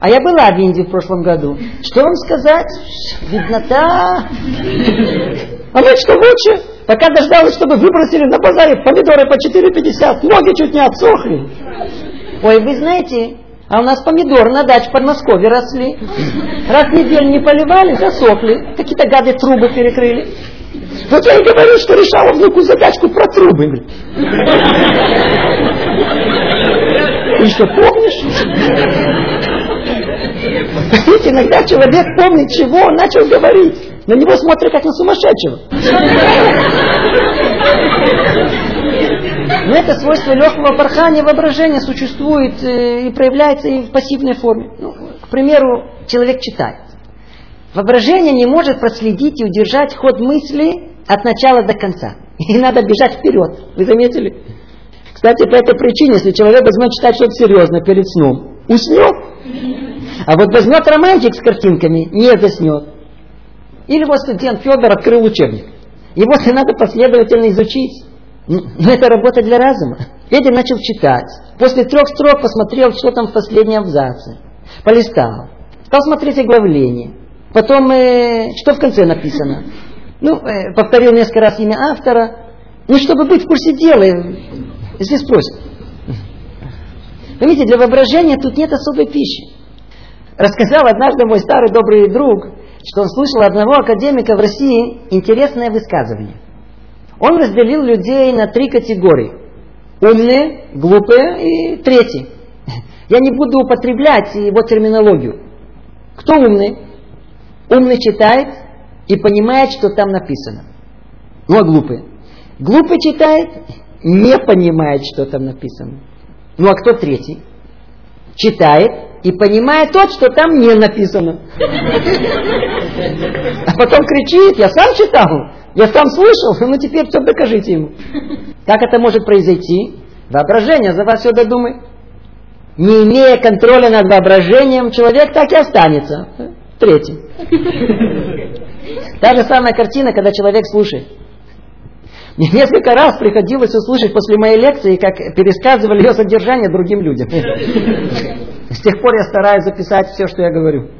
А я была в Индии в прошлом году. Что вам сказать? Виднота. А мы что лучше? Пока дождалась, чтобы выбросили на базаре помидоры по 4,50, ноги чуть не отсохли. Ой, вы знаете, а у нас помидоры на даче в Подмосковье росли. Раз в неделю не поливали, засохли. Какие-то гады трубы перекрыли. Вот я и говорю, что решала внуку задачку про трубы. Ты что, помнишь? Видите, иногда человек помнит, чего он начал говорить. На него смотрят как на сумасшедшего. Но это свойство легкого порхания воображения существует э, и проявляется и в пассивной форме. Ну, к примеру, человек читает. Воображение не может проследить и удержать ход мысли от начала до конца. <laughs> И надо бежать вперед. Вы заметили? Кстати, по этой причине, если человек возьмет читать что-то серьезное перед сном, уснет. А вот возьмет романтик с картинками, не заснет. Или вот студент Федор открыл учебник. Его надо последовательно изучить. Но ну, ну, это работа для разума. Федя начал читать. После трех строк посмотрел, что там в последнем абзаце. Полистал. Стал смотреть оглавление. Потом, э, что в конце написано. Ну, э, повторил несколько раз имя автора. Ну, чтобы быть в курсе дела, э, если спросят. Понимаете, для воображения тут нет особой пищи. Рассказал однажды мой старый добрый друг, что он слышал одного академика в России интересное высказывание. Он разделил людей на три категории. Умные, глупые и третьи. Я не буду употреблять его терминологию. Кто умный? Умный читает и понимает, что там написано. Ну а глупый? Глупый читает, не понимает, что там написано. Ну а кто третий? Читает и понимает то, что там не написано. А потом кричит, я сам читал, я сам слышал, ну теперь все докажите ему. Как это может произойти? Воображение за вас все додумает. Не имея контроля над воображением, человек так и останется. Третий. Та же самая картина, когда человек слушает. Мне несколько раз приходилось услышать после моей лекции, как пересказывали ее содержание другим людям. С тех пор я стараюсь записать все, что я говорю.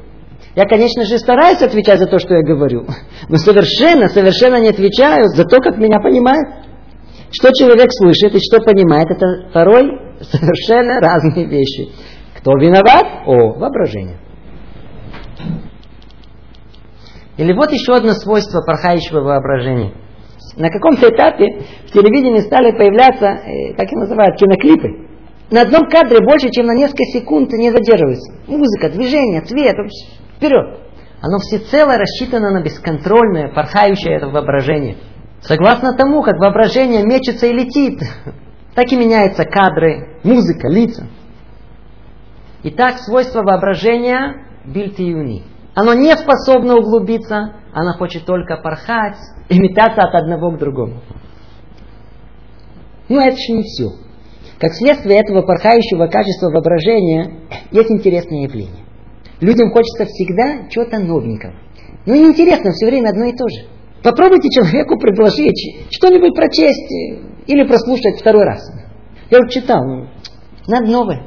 Я, конечно же, стараюсь отвечать за то, что я говорю, <laughs> но совершенно, совершенно не отвечаю за то, как меня понимают. Что человек слышит и что понимает, это порой <laughs> совершенно разные вещи. Кто виноват? О, воображение. Или вот еще одно свойство порхающего воображения. На каком-то этапе в телевидении стали появляться, э, как их называют, киноклипы. На одном кадре больше, чем на несколько секунд не задерживается. Музыка, движение, цвет, вперед. Оно всецело рассчитано на бесконтрольное, порхающее это воображение. Согласно тому, как воображение мечется и летит, <laughs> так и меняются кадры, музыка, лица. Итак, свойство воображения бильтиюни. Оно не способно углубиться, оно хочет только порхать <laughs> и метаться от одного к другому. Но это еще не все. Как следствие этого порхающего качества воображения есть интересное явление. Людям хочется всегда чего-то новенького. Ну и интересно, все время одно и то же. Попробуйте человеку предложить что-нибудь прочесть или прослушать второй раз. Я вот читал, ну, надо новое.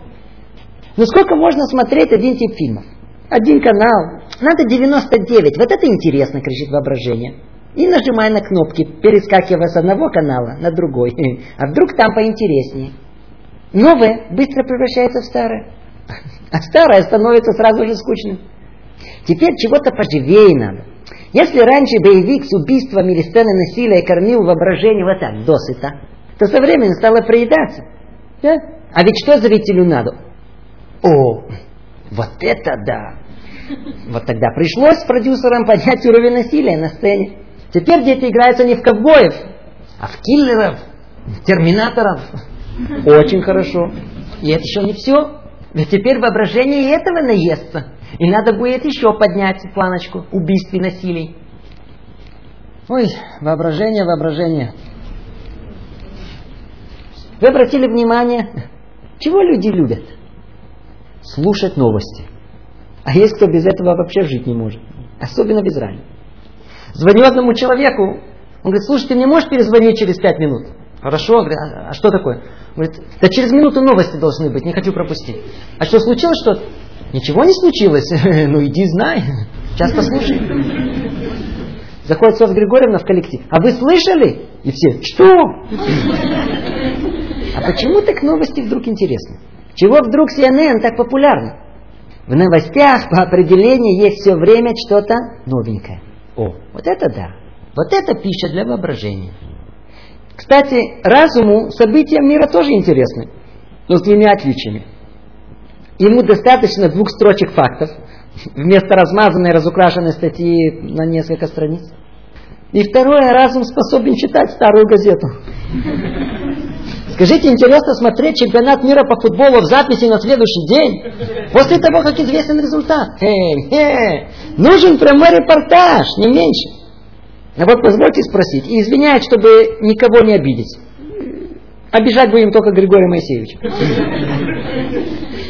Ну сколько можно смотреть один тип фильмов? Один канал. Надо 99. Вот это интересно, кричит воображение. И нажимая на кнопки, перескакивая с одного канала на другой. <laughs> А вдруг там поинтереснее. Новое быстро превращается в старое. <laughs> А старое становится сразу же скучным. Теперь чего-то поживее надо. Если раньше боевик с убийством или сценой насилия кормил воображение вот так, досыта, то со временем стало проедаться. Да? А ведь что зрителю надо? О, вот это да! Вот тогда пришлось продюсерам поднять уровень насилия на сцене. Теперь дети играются не в ковбоев, а в киллеров, терминаторов. Очень хорошо. И это еще не все. Ведь теперь воображение и этого наестся. И надо будет еще поднять планочку убийств и насилий. Ой, воображение, воображение. Вы обратили внимание, чего люди любят? Слушать новости. А есть кто без этого вообще жить не может. Особенно в Израиле. Звоню одному человеку, он говорит, слушай, ты мне можешь перезвонить через пять минут? Хорошо, говорит, а, а что такое? Говорит, да через минуту новости должны быть, не хочу пропустить. А что, случилось что-то? Ничего не случилось. <laughs> ну иди знай. Сейчас послушай. Заходит Софья Григорьевна в коллектив. А вы слышали? И все, что? а почему так новости вдруг интересны? Чего вдруг CNN так популярны? В новостях по определению есть все время что-то новенькое. О, вот это да. Вот это пища для воображения. Кстати, разуму события мира тоже интересны, но с двумя отличиями. Ему достаточно двух строчек фактов, вместо размазанной, разукрашенной статьи на несколько страниц. И второе, разум способен читать старую газету. Скажите, интересно смотреть чемпионат мира по футболу в записи на следующий день, после того, как известен результат. Эй, эй, нужен прямой репортаж, не меньше. А вот позвольте спросить, и извиняюсь, чтобы никого не обидеть. Обижать будем только Григория Моисеевича.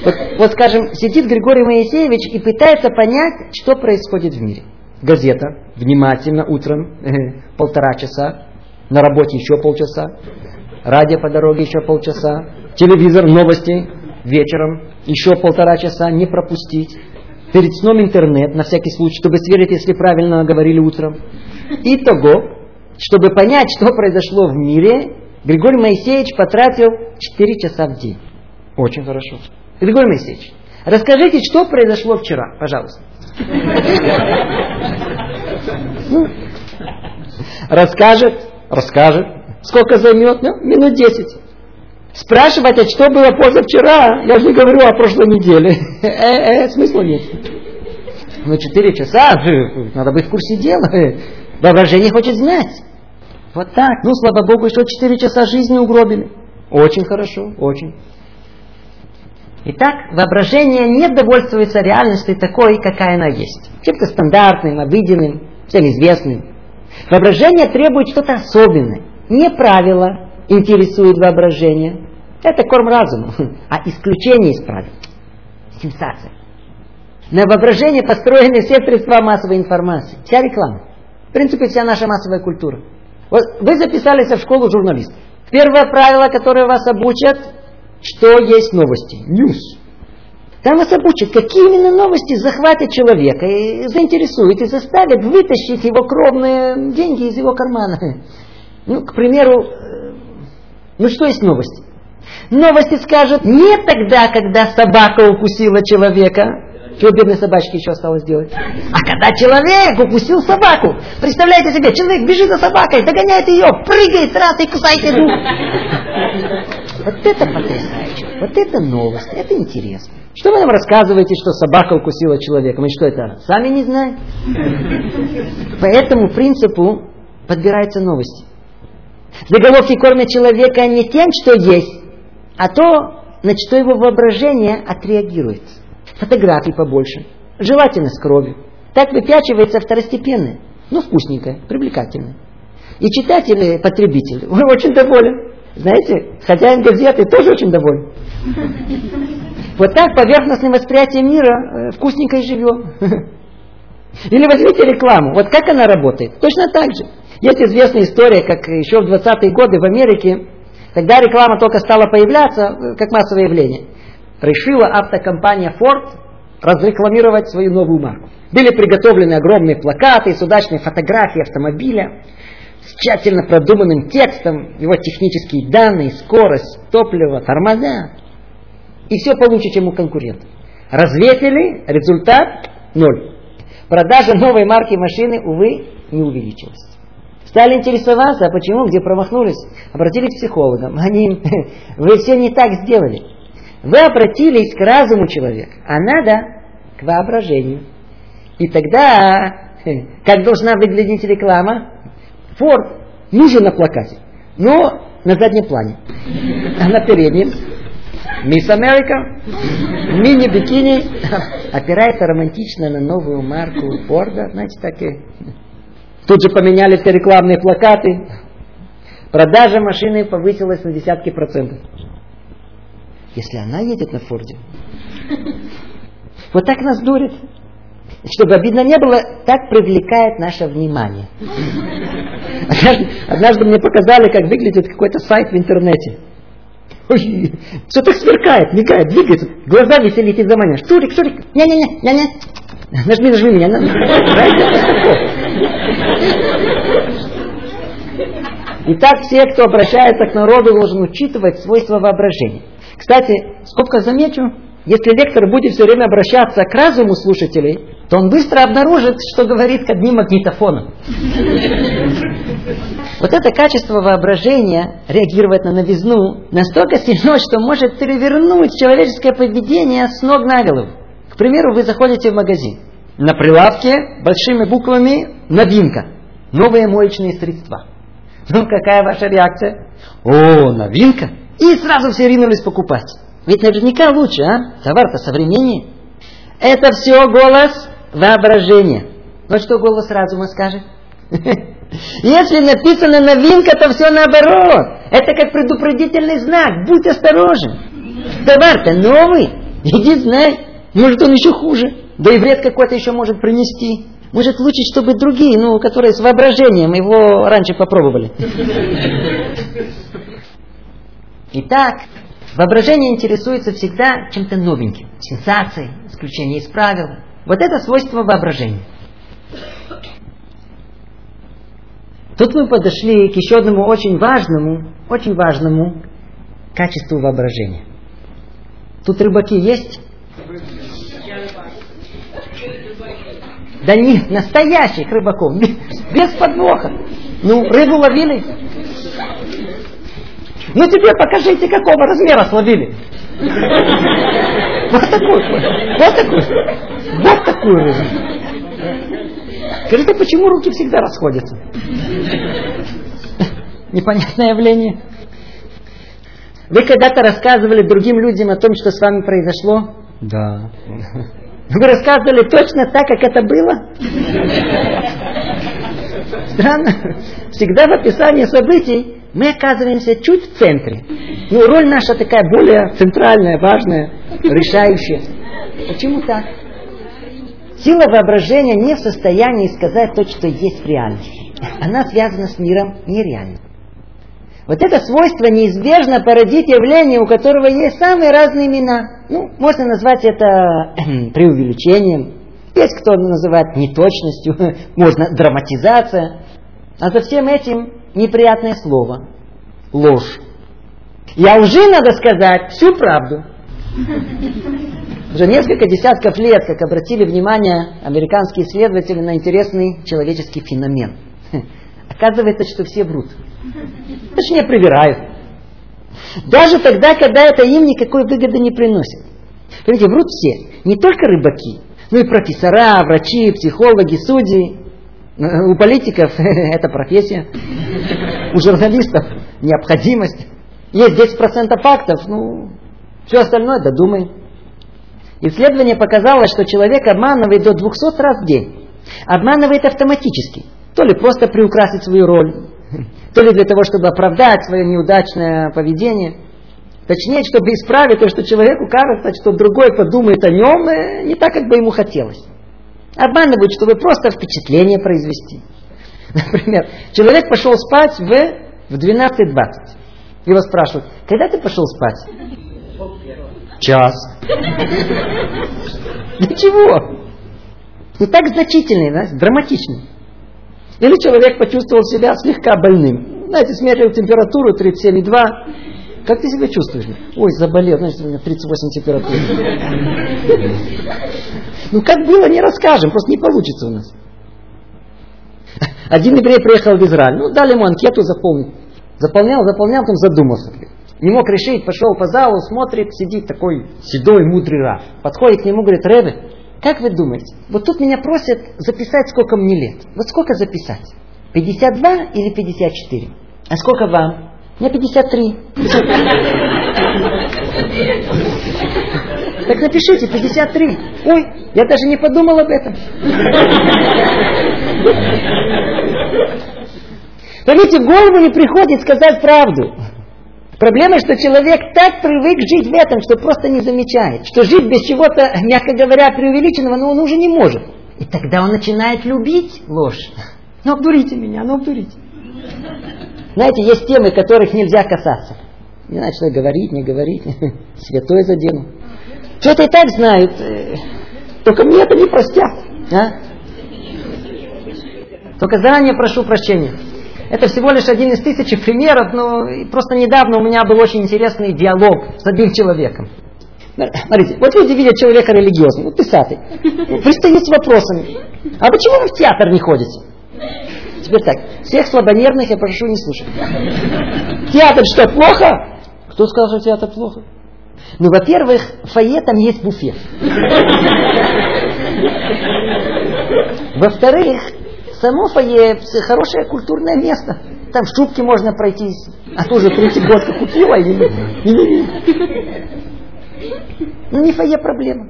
Вот, вот, скажем, сидит Григорий Моисеевич и пытается понять, что происходит в мире. Газета, внимательно, утром, э, полтора часа, на работе еще полчаса, радио по дороге еще полчаса, телевизор, новости вечером, еще полтора часа, не пропустить. Перед сном интернет, на всякий случай, чтобы сверить, если правильно говорили утром. Итого, чтобы понять, что произошло в мире, Григорий Моисеевич потратил 4 часа в день. Очень хорошо. Григорий Моисеевич, расскажите, что произошло вчера, пожалуйста. Ну, расскажет, расскажет. Сколько займет? Ну, минут десять. Спрашивать, а что было позавчера, я же не говорю о прошлой неделе. Э, э, смысла нет. Ну, четыре часа, надо быть в курсе дела. Воображение хочет знать. Вот так. Ну, слава Богу, еще четыре часа жизни угробили. Очень хорошо, очень. Итак, воображение не довольствуется реальностью такой, какая она есть. Чем-то стандартным, обыденным, всем известным. Воображение требует что-то особенное. Не правило интересует воображение. Это корм разума. <laughs> А исключение из правил. Сенсация. На воображение построены все средства массовой информации. Вся реклама. Принципе, вся наша массовая культура. Вот вы записались в школу журналистов. Первое правило, которое вас обучат, что есть новости. News. Там вас обучат, какие именно новости захватят человека, и заинтересуют, и заставят вытащить его кровные деньги из его кармана. Ну, к примеру, э, ну что есть новости? Новости скажут не тогда, когда собака укусила человека, что бедной собачке еще осталось делать? А когда человек укусил собаку, представляете себе, человек бежит за собакой, догоняет ее, прыгает раз и кусает еду. Вот это потрясающе. Вот это новость. Это интересно. Что вы нам рассказываете, что собака укусила человека? Мы что это, сами не знаем? По этому принципу подбираются новости. Заголовки кормят человека не тем, что есть, а то, на что его воображение отреагирует фотографий побольше, желательно с кровью. Так выпячивается второстепенное, но вкусненькое, привлекательное. И читатель, потребитель, он <laughs> очень доволен. Знаете, хозяин газеты тоже очень доволен. <laughs> Вот так поверхностное восприятие мира э, вкусненько и живем. <laughs> Или возьмите рекламу. Вот как она работает? Точно так же. Есть известная история, как еще в 20-е годы в Америке, когда реклама только стала появляться, э, как массовое явление. Решила автокомпания Ford разрекламировать свою новую марку. Были приготовлены огромные плакаты с удачной фотографией автомобиля, с тщательно продуманным текстом, его технические данные, скорость, топливо, тормоза. И все получше, чем у конкурентов. Развесили, результат ноль. Продажа новой марки машины, увы, не увеличилась. Стали интересоваться, а почему, где промахнулись, обратились к психологам. Они, <laughs> вы все не так сделали. Вы обратились к разуму человека, а надо к воображению. И тогда, как должна выглядеть реклама? Форд нужен на плакате, но на заднем плане. А на переднем Мисс Америка, мини-бикини, опирается романтично на новую марку Форда, значит, так и... Тут же поменяли все рекламные плакаты. Продажа машины повысилась на десятки процентов. Если она едет на Форде. Вот так нас дурит. Чтобы обидно не было, так привлекает наше внимание. Однажды, однажды мне показали, как выглядит какой-то сайт в интернете. Ой, все так сверкает, мигает, двигается, глаза веселит и заманишь. Шурик, Шурик, не-не-не, не-не. Нажми, нажми меня. Итак, все, кто обращается к народу, должен учитывать свойства воображения. Кстати, скобка замечу, если лектор будет все время обращаться к разуму слушателей, то он быстро обнаружит, что говорит к одним магнитофонам. Вот это качество воображения, реагировать на новизну, настолько сильно, что может перевернуть человеческое поведение с ног на голову. К примеру, вы заходите в магазин. На прилавке большими буквами новинка. Новые моечные средства. Ну, какая ваша реакция? О, новинка! И сразу все ринулись покупать. Ведь наверняка лучше, а? Товар-то современнее. Это все голос воображения. Вот что голос разума скажет. <laughs> Если написано новинка, то все наоборот. Это как предупредительный знак. Будь осторожен. Товар-то новый. Иди знай. Может, он еще хуже. Да и вред какой-то еще может принести. Может, лучше, чтобы другие, ну, которые с воображением его раньше попробовали. Итак, Воображение интересуется всегда чем-то новеньким, сенсацией, исключение из правил. Вот это свойство воображения. Тут мы подошли к еще одному очень важному, очень важному качеству воображения. Тут рыбаки есть? Да не настоящих рыбаков, без подвоха. Ну, рыбу ловили, ну тебе покажите, какого размера словили. Вот такую. Вот такую. Вот такую рыбу. Скажите, почему руки всегда расходятся? Непонятное явление. Вы когда-то рассказывали другим людям о том, что с вами произошло? Да. Вы рассказывали точно так, как это было? Странно. Всегда в описании событий мы оказываемся чуть в центре. Ну, роль наша такая более центральная, важная, решающая. Почему так? Сила воображения не в состоянии сказать то, что есть в реальности. Она связана с миром нереальным. Вот это свойство неизбежно породит явление, у которого есть самые разные имена. Ну, можно назвать это <clears throat> преувеличением. Есть кто называет неточностью, <laughs> можно драматизация. А за всем этим неприятное слово. Ложь. Я уже надо сказать всю правду. Уже несколько десятков лет, как обратили внимание американские исследователи на интересный человеческий феномен. Оказывается, что все врут. Точнее, привирают. Даже тогда, когда это им никакой выгоды не приносит. Понимаете, врут все. Не только рыбаки, но и профессора, врачи, психологи, судьи. У политиков <laughs> это профессия, у журналистов необходимость. Есть 10% фактов, ну, все остальное додумай. Исследование показало, что человек обманывает до 200 раз в день. Обманывает автоматически. То ли просто приукрасить свою роль, то ли для того, чтобы оправдать свое неудачное поведение. Точнее, чтобы исправить то, что человеку кажется, что другой подумает о нем э, не так, как бы ему хотелось. Обманывают, чтобы просто впечатление произвести. <laughs> Например, человек пошел спать в, в 12.20. Его спрашивают, когда ты пошел спать? Час. <laughs> Ничего. Ну так значительный, да, драматичный. Или человек почувствовал себя слегка больным. Знаете, смерил температуру 37,2. Как ты себя чувствуешь? Ой, заболел, знаешь, у меня 38 температура. Ну как было, не расскажем, просто не получится у нас. Один еврей приехал в Израиль, ну дали ему анкету заполнить. Заполнял, заполнял, потом задумался. Не мог решить, пошел по залу, смотрит, сидит такой седой, мудрый Раф. Подходит к нему, говорит, Ребе, как вы думаете, вот тут меня просят записать, сколько мне лет. Вот сколько записать? 52 или 54? А сколько вам? Мне 53. Так напишите, 53. Ой, я даже не подумал об этом. Поймите, в голову не приходит сказать правду. Проблема, что человек так привык жить в этом, что просто не замечает, что жить без чего-то, мягко говоря, преувеличенного, но он уже не может. И тогда он начинает любить ложь. Ну обдурите меня, ну обдурите. Знаете, есть темы, которых нельзя касаться. Не знаю, что говорить, не говорить. <laughs> Святое задену. Что-то и так знают. Только мне это не простят. А? Только заранее прошу прощения. Это всего лишь один из тысячи примеров, но просто недавно у меня был очень интересный диалог с одним человеком. Смотрите, вот люди видят человека религиозного, ну, писатель, пристают с вопросами. А почему вы в театр не ходите? Теперь так, всех слабонервных я прошу не слушать. Театр что, плохо? Кто сказал, что театр плохо? Ну, во-первых, в фойе там есть буфет. Во-вторых, само фойе хорошее культурное место. Там в шубке можно пройтись. А то уже третий год купила и не, Ну не фойе проблема.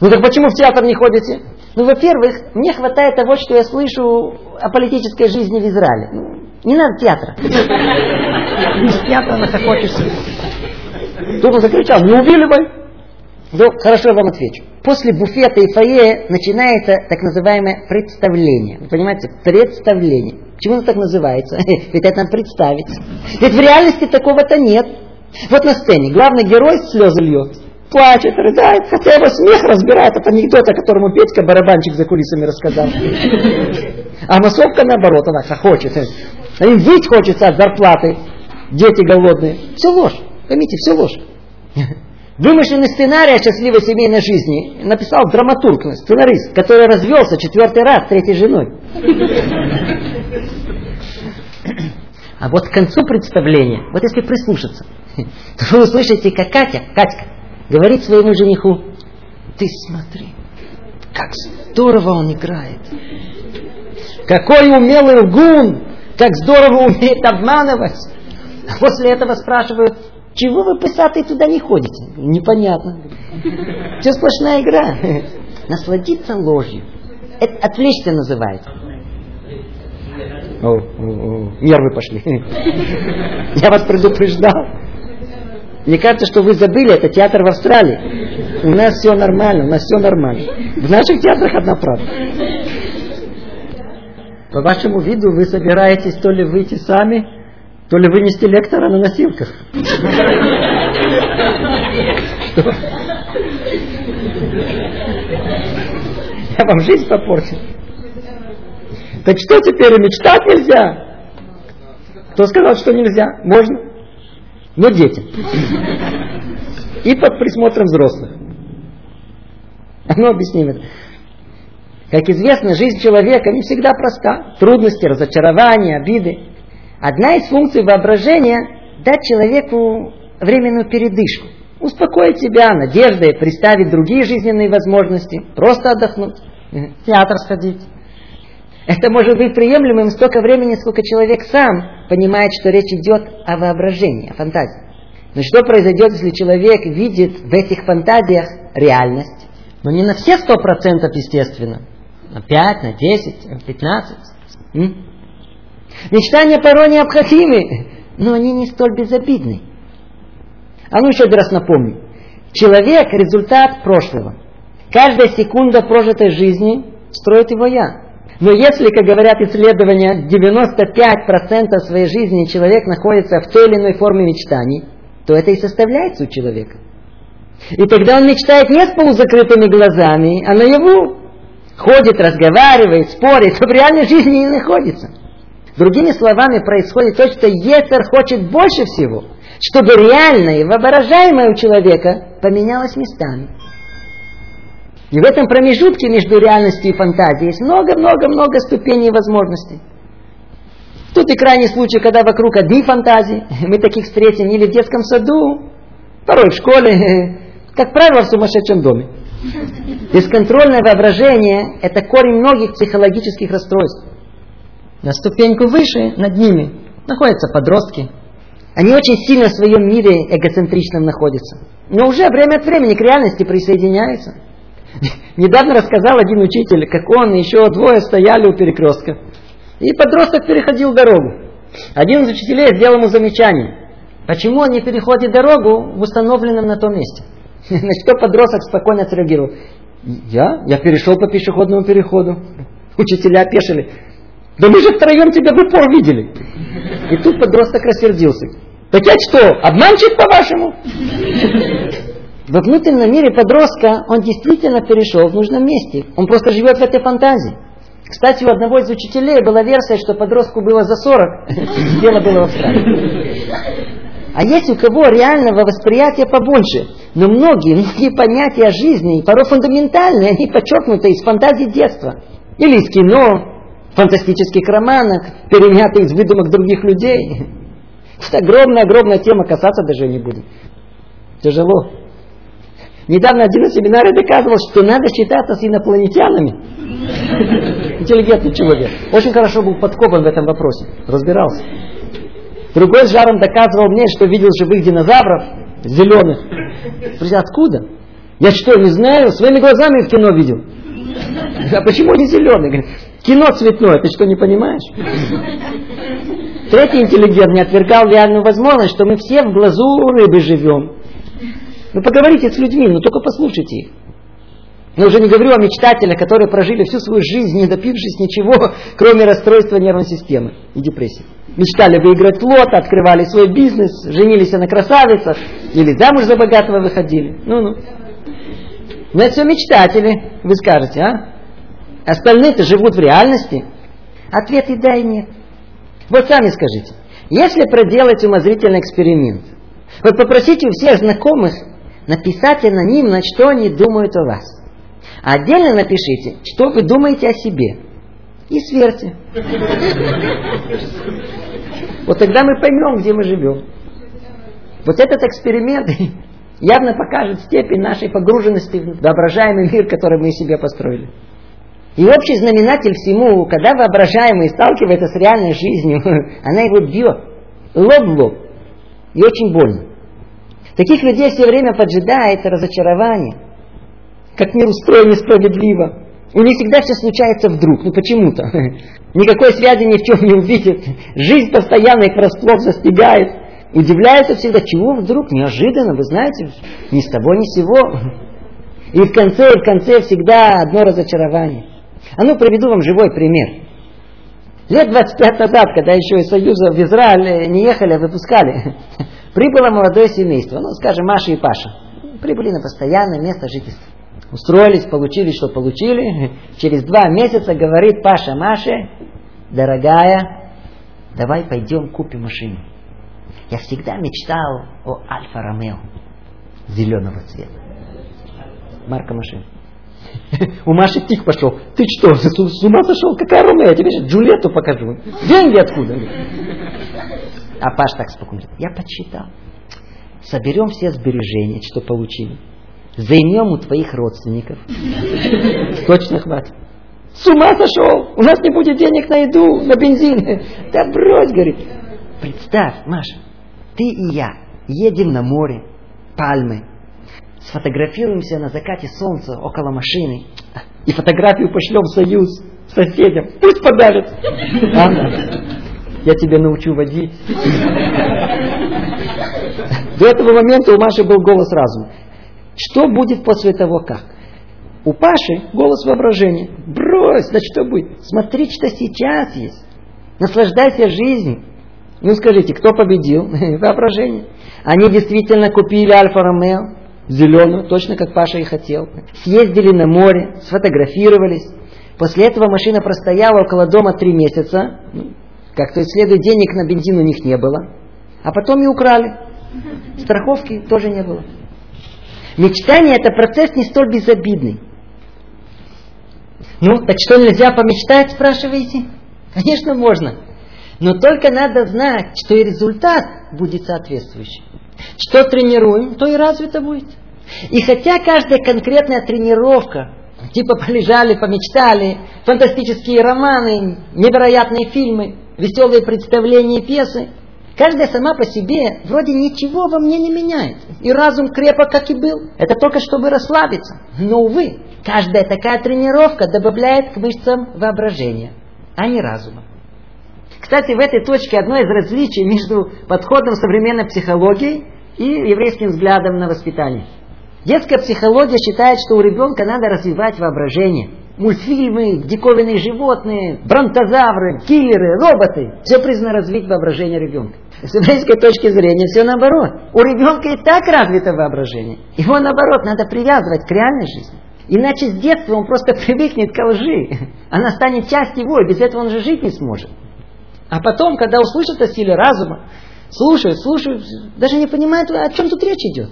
Ну так почему в театр не ходите? Ну, во-первых, мне хватает того, что я слышу о политической жизни в Израиле. Ну, не надо театра. Из театра нахохочешься. Тут он закричал, не убили бы. Ну, хорошо, я вам отвечу. После буфета и фойе начинается так называемое представление. Вы понимаете? Представление. Почему оно так называется? <laughs> Ведь это нам представить. Ведь в реальности такого-то нет. Вот на сцене главный герой слезы льет. Плачет, рыдает, хотя его смех разбирает от анекдота, которому Петька барабанчик за кулисами рассказал. А массовка наоборот, она хохочет. А им жить хочется от зарплаты. Дети голодные. Все ложь. Поймите, все ложь. <laughs> Вымышленный сценарий о счастливой семейной жизни написал драматург, сценарист, который развелся четвертый раз с третьей женой. А вот к концу представления, вот если прислушаться, <laughs> то вы услышите, как Катя, Катька, говорит своему жениху, ты смотри, как здорово он играет. Какой умелый лгун, как здорово умеет обманывать. А после этого спрашивают, чего вы, писатые, туда не ходите? Непонятно. Все сплошная игра. Насладиться ложью. Это отвлечься называется. О, о, о, нервы пошли. Я вас предупреждал. Мне кажется, что вы забыли, это театр в Австралии. У нас все нормально, у нас все нормально. В наших театрах одна правда. По вашему виду вы собираетесь то ли выйти сами, то ли вынести лектора на носилках. Я вам жизнь попортил. Так что теперь мечтать нельзя? Кто сказал, что нельзя? Можно. Но детям. И под присмотром взрослых. Ну, объясним это. Как известно, жизнь человека не всегда проста. Трудности, разочарования, обиды. Одна из функций воображения – дать человеку временную передышку, успокоить себя надеждой, представить другие жизненные возможности, просто отдохнуть, в театр сходить. Это может быть приемлемым столько времени, сколько человек сам понимает, что речь идет о воображении, о фантазии. Но что произойдет, если человек видит в этих фантазиях реальность? Но ну, не на все сто процентов, естественно. На пять, на десять, на пятнадцать. Мечтания порой необходимы, но они не столь безобидны. А ну еще один раз напомню. Человек – результат прошлого. Каждая секунда прожитой жизни строит его «я». Но если, как говорят исследования, 95% своей жизни человек находится в той или иной форме мечтаний, то это и составляется у человека. И тогда он мечтает не с полузакрытыми глазами, а наяву. Ходит, разговаривает, спорит, а <laughs> в реальной жизни не находится. Другими словами, происходит то, что Ецер хочет больше всего, чтобы реальное и воображаемое у человека поменялось местами. И в этом промежутке между реальностью и фантазией есть много-много-много ступеней и возможностей. Тут и крайний случай, когда вокруг одни фантазии. <laughs> Мы таких встретим или в детском саду, порой в школе, <laughs> как правило, в сумасшедшем доме. Бесконтрольное воображение – это корень многих психологических расстройств. На ступеньку выше, над ними, находятся подростки. Они очень сильно в своем мире эгоцентричном находятся. Но уже время от времени к реальности присоединяются. <laughs> Недавно рассказал один учитель, как он и еще двое стояли у перекрестка. И подросток переходил дорогу. Один из учителей сделал ему замечание. Почему он не переходит дорогу в установленном на том месте? <laughs> На что подросток спокойно отреагировал. Я? Я перешел по пешеходному переходу. Учителя опешили. Да мы же втроем тебя в упор видели. И тут подросток рассердился. Так я что, обманщик по-вашему? Во внутреннем мире подростка он действительно перешел в нужном месте. Он просто живет в этой фантазии. Кстати, у одного из учителей была версия, что подростку было за 40, <laughs> дело было в Австралии. А есть у кого реального восприятия побольше. Но многие, многие понятия жизни, порой фундаментальные, они подчеркнуты из фантазии детства. Или из кино, фантастических романах, перенятые из выдумок других людей. Это огромная-огромная тема, касаться даже не будем. Тяжело. Недавно один на семинаре доказывал, что надо считаться с инопланетянами. Интеллигентный человек. Очень хорошо был подкован в этом вопросе. Разбирался. Другой с жаром доказывал мне, что видел живых динозавров, зеленых. Друзья, откуда? Я что, не знаю? Своими глазами в кино видел. А почему не зеленый? Кино цветное, ты что, не понимаешь? Третий интеллигент не отвергал реальную возможность, что мы все в глазу рыбы живем. Вы поговорите с людьми, но только послушайте их. Я уже не говорю о мечтателях, которые прожили всю свою жизнь, не допившись ничего, <laughs> кроме расстройства нервной системы и депрессии. Мечтали выиграть лото, открывали свой бизнес, женились на красавицах, или замуж за богатого выходили. Ну-ну. Но это все мечтатели, вы скажете, а? Остальные-то живут в реальности. Ответ и да, и нет. Вот сами скажите. Если проделать умозрительный эксперимент, вот попросите у всех знакомых написать анонимно, что они думают о вас. А отдельно напишите, что вы думаете о себе. И сверьте. Вот тогда мы поймем, где мы живем. Вот этот эксперимент <laughs> явно покажет степень нашей погруженности в воображаемый мир, который мы себе построили. И общий знаменатель всему, когда воображаемый сталкивается с реальной жизнью, <laughs> она его бьет лоб в лоб. И очень больно. Таких людей все время поджидает разочарование. Как мир устроен несправедливо. У них всегда все случается вдруг, ну почему-то. <laughs> Никакой связи ни в чем не увидит. Жизнь постоянно их врасплох застигает. Удивляются всегда, чего вдруг, неожиданно, вы знаете, ни с того, ни с сего. И в конце, и в конце всегда одно разочарование. А ну, приведу вам живой пример. Лет 25 назад, когда еще из Союза в Израиль не ехали, а выпускали, <laughs> прибыло молодое семейство, ну, скажем, Маша и Паша. Прибыли на постоянное место жительства. Устроились, получили, что получили. Через два месяца говорит Паша Маше, дорогая, давай пойдем купим машину. Я всегда мечтал о Альфа Ромео зеленого цвета. Марка машины. <laughs> У Маши тик пошел. Ты что, с ума сошел? Какая Ромео? Я тебе сейчас Джульетту покажу. Деньги откуда? А Паш так спокойно. Я подсчитал. Соберем все сбережения, что получили. Займем у твоих родственников. <laughs> Точно хватит. С ума сошел! У нас не будет денег на еду, на бензин. <laughs> Да брось, говорит. Представь, Маша, ты и я едем на море, пальмы, сфотографируемся на закате солнца около машины и фотографию пошлем в союз соседям. Пусть подарят. Анна, я тебя научу водить. До этого момента у Маши был голос разума. Что будет после того как? У Паши голос воображения. Брось, да что будет? Смотри, что сейчас есть. Наслаждайся жизнью. Ну скажите, кто победил? <laughs> Воображение. Они действительно купили Альфа Ромео, зеленую, точно как Паша и хотел. Съездили на море, сфотографировались. После этого машина простояла около дома три месяца. Как то следует, денег на бензин у них не было. А потом и украли. Страховки тоже не было. Мечтание – это процесс не столь безобидный. Ну, так что нельзя помечтать, спрашиваете? Конечно, можно. Но только надо знать, что и результат будет соответствующий. Что тренируем, то и развито будет. И хотя каждая конкретная тренировка, типа полежали, помечтали, фантастические романы, невероятные фильмы, веселые представления и пьесы, каждая сама по себе вроде ничего во мне не меняет. И разум крепок, как и был. Это только чтобы расслабиться. Но, увы, каждая такая тренировка добавляет к мышцам воображения, а не разума. Кстати, в этой точке одно из различий между подходом современной психологии и еврейским взглядом на воспитание. Детская психология считает, что у ребенка надо развивать воображение. Мультфильмы, диковинные животные, бронтозавры, киллеры, роботы. Все признано развить воображение ребенка. С еврейской точки зрения все наоборот. У ребенка и так развито воображение. Его наоборот надо привязывать к реальной жизни. Иначе с детства он просто <laughs> привыкнет к лжи. Она станет частью его, и без этого он же жить не сможет. А потом, когда услышат о силе разума, слушают, слушают, даже не понимают, о чем тут речь идет.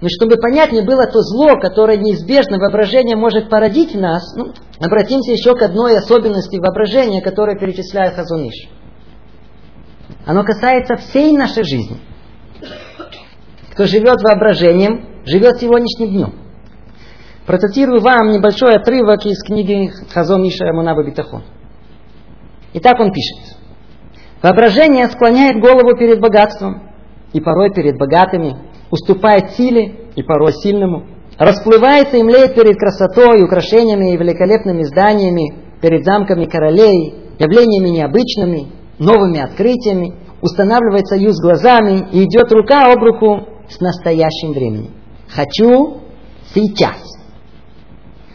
Но чтобы понятнее было то зло, которое неизбежно воображение может породить в нас, ну, обратимся еще к одной особенности воображения, которую перечисляет Хазуниш. Оно касается всей нашей жизни. Кто живет воображением, живет сегодняшним днем. Процитирую вам небольшой отрывок из книги Хазон Иша Амунаба Битахон. Итак, он пишет. Воображение склоняет голову перед богатством, и порой перед богатыми, уступает силе и порой сильному, расплывается и млеет перед красотой, украшениями и великолепными зданиями, перед замками королей, явлениями необычными, новыми открытиями, устанавливает союз глазами и идет рука об руку с настоящим временем. Хочу сейчас.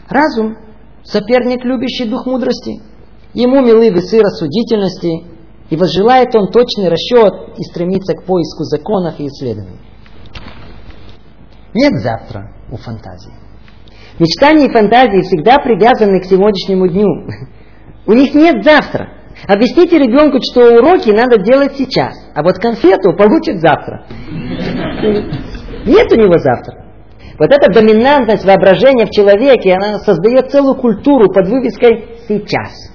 Разум – соперник, любящий дух мудрости. Ему милы весы рассудительности, и возжелает он точный расчет и стремится к поиску законов и исследований. Нет завтра у фантазии. Мечтания и фантазии всегда привязаны к сегодняшнему дню. У них нет завтра. Объясните ребенку, что уроки надо делать сейчас, а вот конфету получит завтра. Нет у него завтра. Вот эта доминантность воображения в человеке, она создает целую культуру под вывеской «сейчас».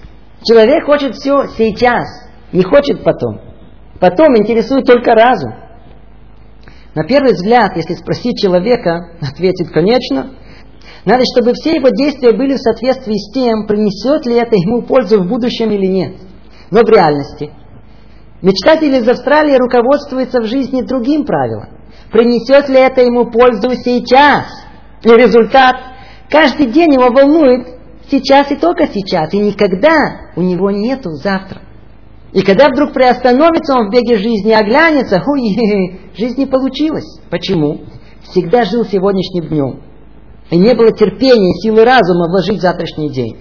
Человек хочет все сейчас, не хочет потом. Потом интересует только разум. На первый взгляд, если спросить человека, <laughs> ответит «конечно», надо, чтобы все его действия были в соответствии с тем, принесет ли это ему пользу в будущем или нет. Но в реальности мечтатель из Австралии руководствуется в жизни другим правилом. Принесет ли это ему пользу сейчас? И результат каждый день его волнует сейчас и только сейчас, и никогда у него нету завтра. И когда вдруг приостановится он в беге жизни, оглянется, ой, <laughs> жизнь не получилась. Почему? Всегда жил сегодняшним днем. И не было терпения, силы разума вложить в завтрашний день.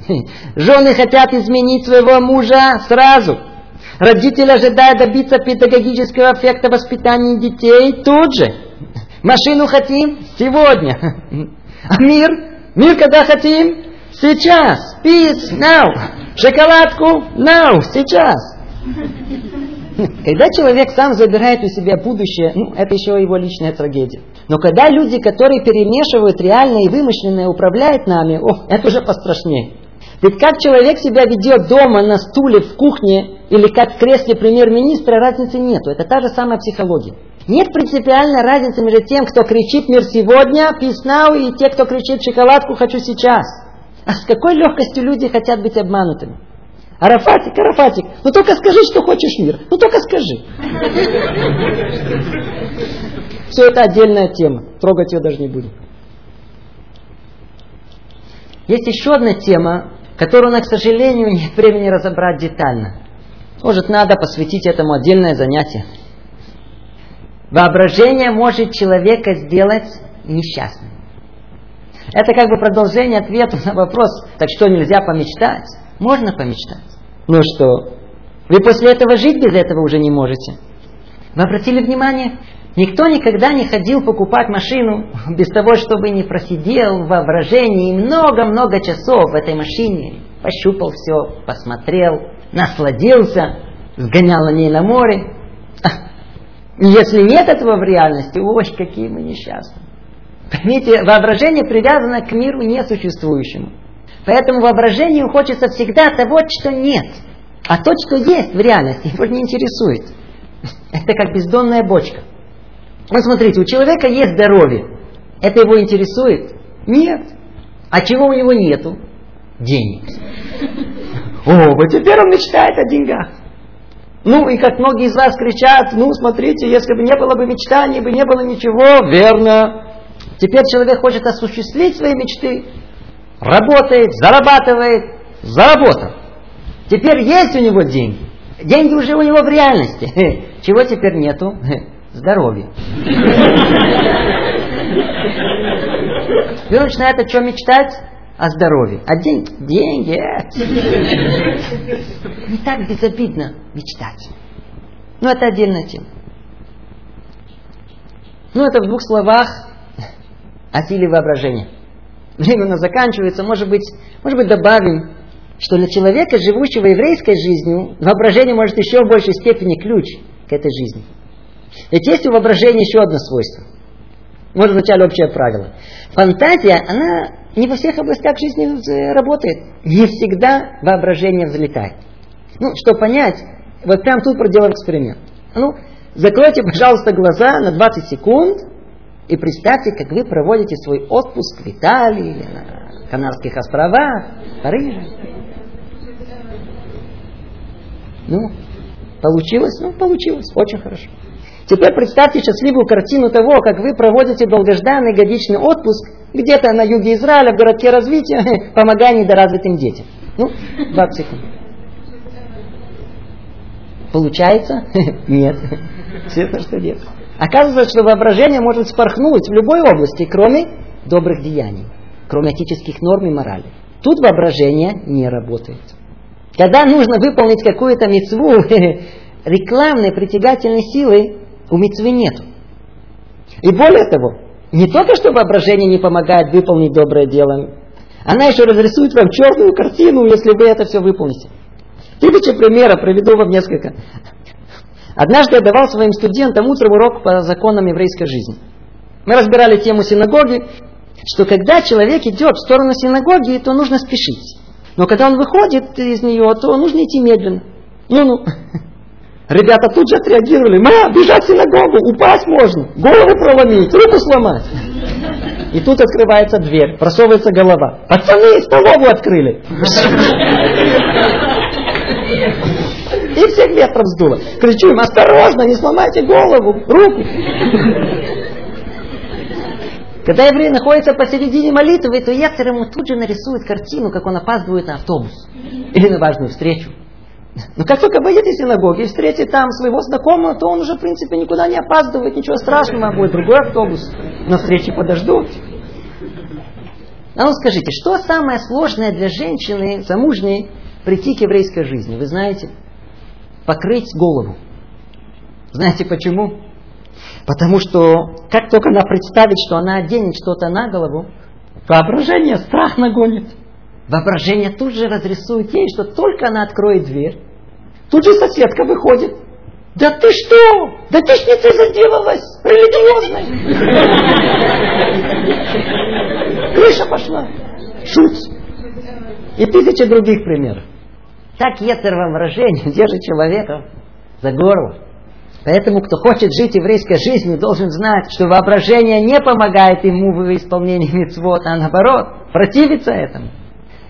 Жены хотят изменить своего мужа сразу. Родители ожидают добиться педагогического эффекта воспитания детей тут же. Машину хотим сегодня. <laughs> А мир? Мир когда хотим? Сейчас. Peace now. Шоколадку now. Сейчас. Когда человек сам забирает у себя будущее, ну, это еще его личная трагедия. Но когда люди, которые перемешивают реальное и вымышленное, управляют нами, о, это уже пострашнее. Ведь как человек себя ведет дома, на стуле, в кухне, или как в кресле премьер-министра, разницы нету. Это та же самая психология. Нет принципиальной разницы между тем, кто кричит «Мир сегодня», «Peace now» и те, кто кричит «Шоколадку хочу сейчас». А с какой легкостью люди хотят быть обманутыми? Арафатик, Арафатик, ну только скажи, что хочешь мир. Ну только скажи. Все это отдельная тема. Трогать ее даже не будем. Есть еще одна тема, которую, на, к сожалению, нет времени разобрать детально. Может, надо посвятить этому отдельное занятие. Воображение может человека сделать несчастным. Это как бы продолжение ответа на вопрос, так что нельзя помечтать? Можно помечтать. Ну что, вы после этого жить без этого уже не можете. Вы обратили внимание? Никто никогда не ходил покупать машину без того, чтобы не просидел в воображении много-много часов в этой машине. Пощупал все, посмотрел, насладился, сгонял на ней на море. Если нет этого в реальности, ой, какие мы несчастны. Поймите, воображение привязано к миру несуществующему. Поэтому воображению хочется всегда того, что нет. А то, что есть в реальности, его не интересует. Это как бездонная бочка. Вот смотрите, у человека есть здоровье. Это его интересует? Нет. А чего у него нету? Денег. О, вот теперь он мечтает о деньгах. Ну, и как многие из вас кричат, ну, смотрите, если бы не было бы мечтаний, бы не было ничего, верно. Теперь человек хочет осуществить свои мечты, работает, зарабатывает, заработал. Теперь есть у него деньги. Деньги уже у него в реальности. <laughs> Чего теперь нету? <laughs> Здоровья. Он начинает о чем мечтать? О здоровье. А деньги? Деньги. Не так безобидно мечтать. Ну, это отдельная тема. Ну, это в двух словах о силе воображения. Время у нас заканчивается. Может быть, может быть добавим, что для человека, живущего еврейской жизнью, воображение может еще в большей степени ключ к этой жизни. Ведь есть у воображения еще одно свойство. Может, вначале общее правило. Фантазия, она не во всех областях жизни работает. Не всегда воображение взлетает. Ну, чтобы понять, вот прям тут проделаем эксперимент. Ну, закройте, пожалуйста, глаза на 20 секунд и представьте, как вы проводите свой отпуск в Италии, на Канарских островах, в Париже. Ну, получилось? Ну, получилось. Очень хорошо. Теперь представьте счастливую картину того, как вы проводите долгожданный годичный отпуск где-то на юге Израиля, в городке развития, <laughs> помогая недоразвитым детям. Ну, 20 секунд. Получается? <laughs> Нет. <laughs> Честно, что нет. Оказывается, что воображение может спорхнуть в любой области, кроме добрых деяний, кроме этических норм и морали. Тут воображение не работает. Когда нужно выполнить какую-то мецву, <laughs> рекламной притягательной силы у мецвы нет. И более того, не только что воображение не помогает выполнить доброе дело, она еще разрисует вам черную картину, если вы это все выполните. Тысячи примеров, приведу вам несколько. Однажды я давал своим студентам утром урок по законам еврейской жизни. Мы разбирали тему синагоги, что когда человек идет в сторону синагоги, то нужно спешить. Но когда он выходит из нее, то нужно идти медленно. Ну-ну. <laughs> Ребята тут же отреагировали. Ма, бежать в синагогу, упасть можно, голову проломить, руку сломать. И тут открывается дверь, просовывается голова. Пацаны, столовую открыли. <laughs> <laughs> И всех ветром сдуло. Кричу им, осторожно, не сломайте голову, руку. Когда еврей находится посередине молитвы, то Ецер ему тут же нарисует картину, как он опаздывает на автобус или на важную встречу. Но как только выйдет из синагоги и встретит там своего знакомого, то он уже, в принципе, никуда не опаздывает, ничего страшного, будет другой автобус, на встрече подождут. А ну скажите, что самое сложное для женщины замужней прийти к еврейской жизни? Вы знаете? Покрыть голову. Знаете почему? Потому что как только она представит, что она оденет что-то на голову, воображение страх нагонит. Воображение тут же разрисует ей, что только она откроет дверь, тут же соседка выходит. Да ты что? Да ты ж не ты заделалась, религиозной. Крыша пошла. Шут. И тысячи других примеров. Так Ецер воображение держит человека за горло. Поэтому, кто хочет жить еврейской жизнью, должен знать, что воображение не помогает ему в исполнении мецвод, а наоборот, противится этому.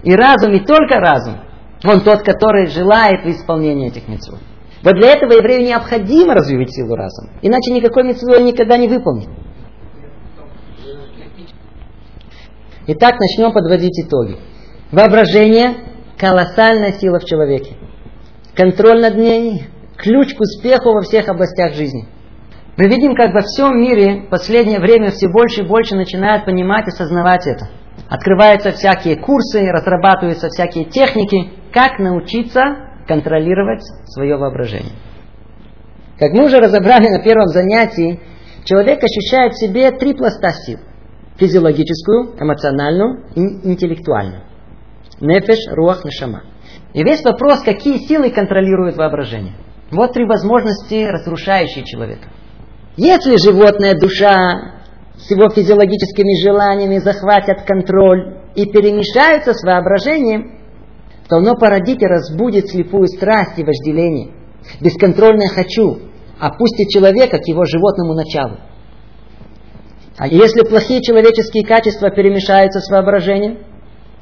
И разум, и только разум, он тот, который желает в исполнении этих мецвод. Вот для этого еврею необходимо развивать силу разума. Иначе никакой мецвод он никогда не выполнит. Итак, начнем подводить итоги. Воображение – колоссальная сила в человеке. Контроль над ней – ключ к успеху во всех областях жизни. Мы видим, как во всем мире в последнее время все больше и больше начинают понимать и осознавать это – Открываются всякие курсы, разрабатываются всякие техники, как научиться контролировать свое воображение. Как мы уже разобрали на первом занятии, человек ощущает в себе три пласта сил. Физиологическую, эмоциональную и интеллектуальную. Нефеш, руах, нешама. И весь вопрос, какие силы контролируют воображение. Вот три возможности, разрушающие человека. Если животная душа с его физиологическими желаниями захватят контроль и перемешаются с воображением, то оно породит и разбудит слепую страсть и вожделение. Бесконтрольное «хочу» опустит человека к его животному началу. А если плохие человеческие качества перемешаются с воображением,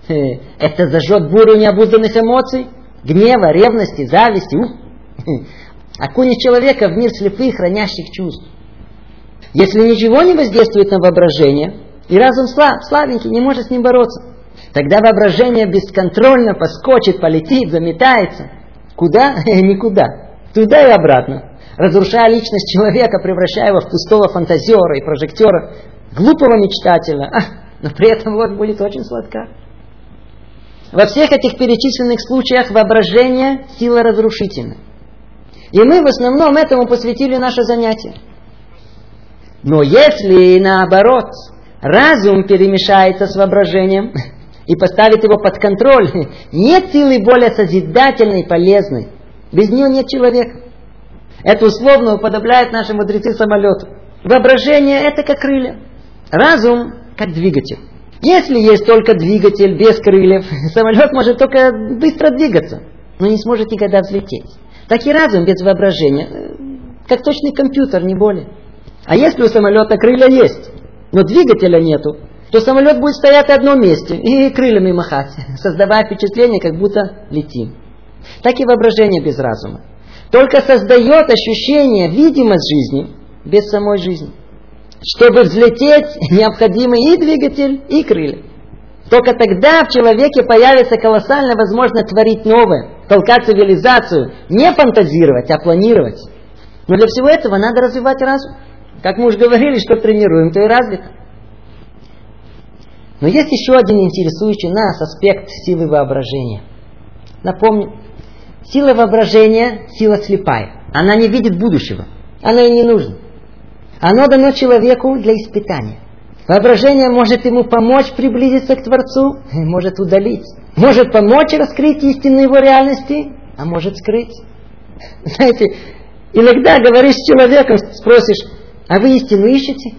это зажжет бурю необузданных эмоций, гнева, ревности, зависти. <laughs> Окунет человека в мир слепых, хранящих чувств. Если ничего не воздействует на воображение, и разум слаб, слабенький, не может с ним бороться, тогда воображение бесконтрольно поскочит, полетит, заметается. Куда? <laughs> Никуда. Туда и обратно. Разрушая личность человека, превращая его в пустого фантазера и прожектера, глупого мечтателя, <laughs> но при этом вот будет очень сладка. Во всех этих перечисленных случаях воображение – сила разрушительна. И мы в основном этому посвятили наше занятие. Но если наоборот разум перемешается с воображением <laughs> и поставит его под контроль, <laughs> нет силы более созидательной, полезной. Без нее нет человека. Это условно уподобляет наши мудрецы самолету. Воображение это как крылья. Разум как двигатель. Если есть только двигатель без крыльев, <laughs> самолет может только быстро двигаться, но не сможет никогда взлететь. Так и разум без воображения, э, как точный компьютер, не более. А если у самолета крылья есть, но двигателя нету, то самолет будет стоять в одном месте и крыльями махать, <laughs> создавая впечатление, как будто летим. Так и воображение без разума. Только создает ощущение, видимость жизни без самой жизни. Чтобы взлететь, <laughs> необходимы и двигатель, и крылья. Только тогда в человеке появится колоссальная возможность творить новое, толкать цивилизацию, не фантазировать, а планировать. Но для всего этого надо развивать разум. Как мы уже говорили, что тренируем, то и развито. Но есть еще один интересующий нас аспект силы воображения. Напомню, сила воображения – сила слепая. Она не видит будущего. Она ей не нужна. Оно дано человеку для испытания. Воображение может ему помочь приблизиться к Творцу, может удалить. Может помочь раскрыть истину его реальности, а может скрыть. Знаете, иногда говоришь с человеком, спросишь, а вы истину ищете?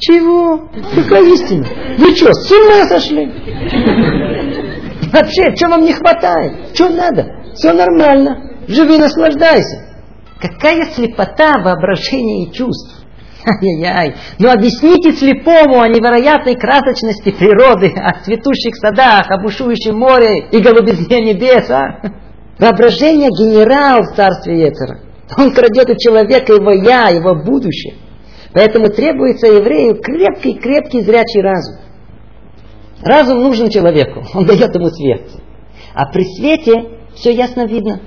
Чего? Какая истина? Вы что, с ума сошли? Вообще, что вам не хватает? Что надо? Все нормально. Живи, наслаждайся. Какая слепота воображения и чувств. Ай-яй-яй. Ну объясните слепому о невероятной красочности природы, о цветущих садах, о бушующем море и голубизне небес, а? Воображение генерал в царстве Ецера. Он крадет у человека его я, его будущее. Поэтому требуется еврею крепкий-крепкий зрячий разум. Разум нужен человеку, он дает ему свет. А при свете все ясно видно.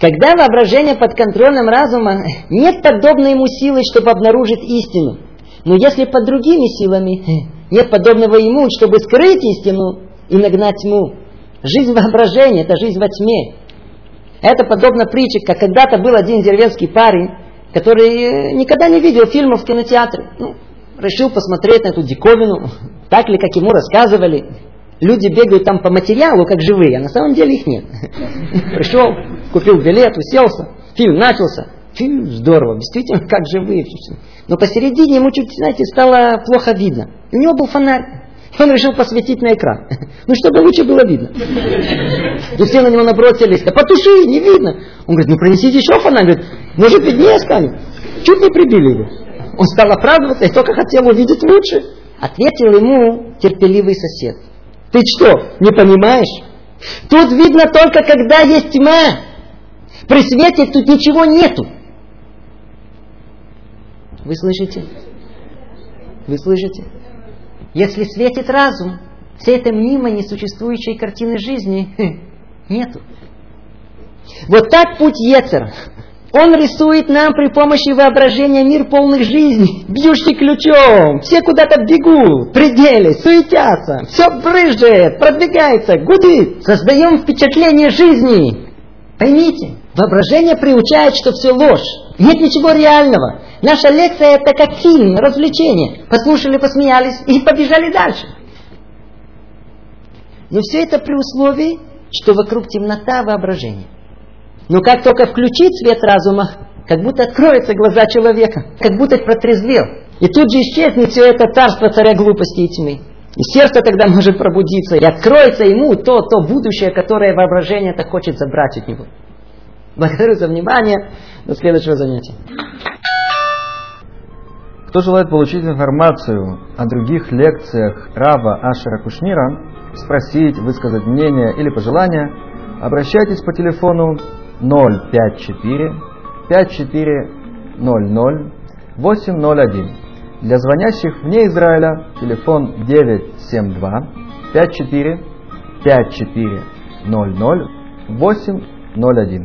Когда воображение под контролем разума, нет подобной ему силы, чтобы обнаружить истину. Но если под другими силами, нет подобного ему, чтобы скрыть истину и нагнать тьму. Жизнь воображения – это жизнь во тьме. Это подобно притче, как когда-то был один деревенский парень, который никогда не видел фильмов в кинотеатре. Ну, решил посмотреть на эту диковину, так ли, как ему рассказывали. Люди бегают там по материалу, как живые, а на самом деле их нет. <laughs> Пришел, купил билет, уселся, фильм начался. Фильм здорово, действительно, <laughs> как живые. Но посередине ему чуть, знаете, стало плохо видно. У него был фонарь. <laughs> Он решил посветить на экран. <laughs> Ну, чтобы лучше было видно. И все на него набросились. Да потуши, не видно. Он говорит, ну принесите еще фонарь. Может виднее станет. Чуть не прибили его. Он стал оправдываться и только хотел увидеть лучше. Ответил ему терпеливый сосед. Ты что, не понимаешь? Тут видно только, когда есть тьма. При свете тут ничего нету. Вы слышите? Вы слышите? Если светит разум, всей этой мнимой несуществующей картины жизни <laughs> нету. Вот так путь Ецер. Он рисует нам при помощи воображения мир полных жизней, бьющий ключом. Все куда-то бегут, пределы, суетятся, все брызжет, продвигается, гудит. Создаем впечатление жизни. Поймите, воображение приучает, что все ложь. Нет ничего реального. Наша лекция это как фильм, развлечение. Послушали, посмеялись и побежали дальше. Но все это при условии, что вокруг темнота воображения. Но как только включить свет разума, как будто откроются глаза человека, как будто протрезвел. И тут же исчезнет все это царство царя глупости и тьмы. И сердце тогда может пробудиться, и откроется ему то, то будущее, которое воображение-то хочет забрать от него. Благодарю за внимание. До следующего занятия. Кто желает получить информацию о других лекциях Рава Ашера Кушнира, спросить, высказать мнение или пожелания, обращайтесь по телефону 054 5400 801. Для звонящих вне Израиля телефон 972 54 5400 801.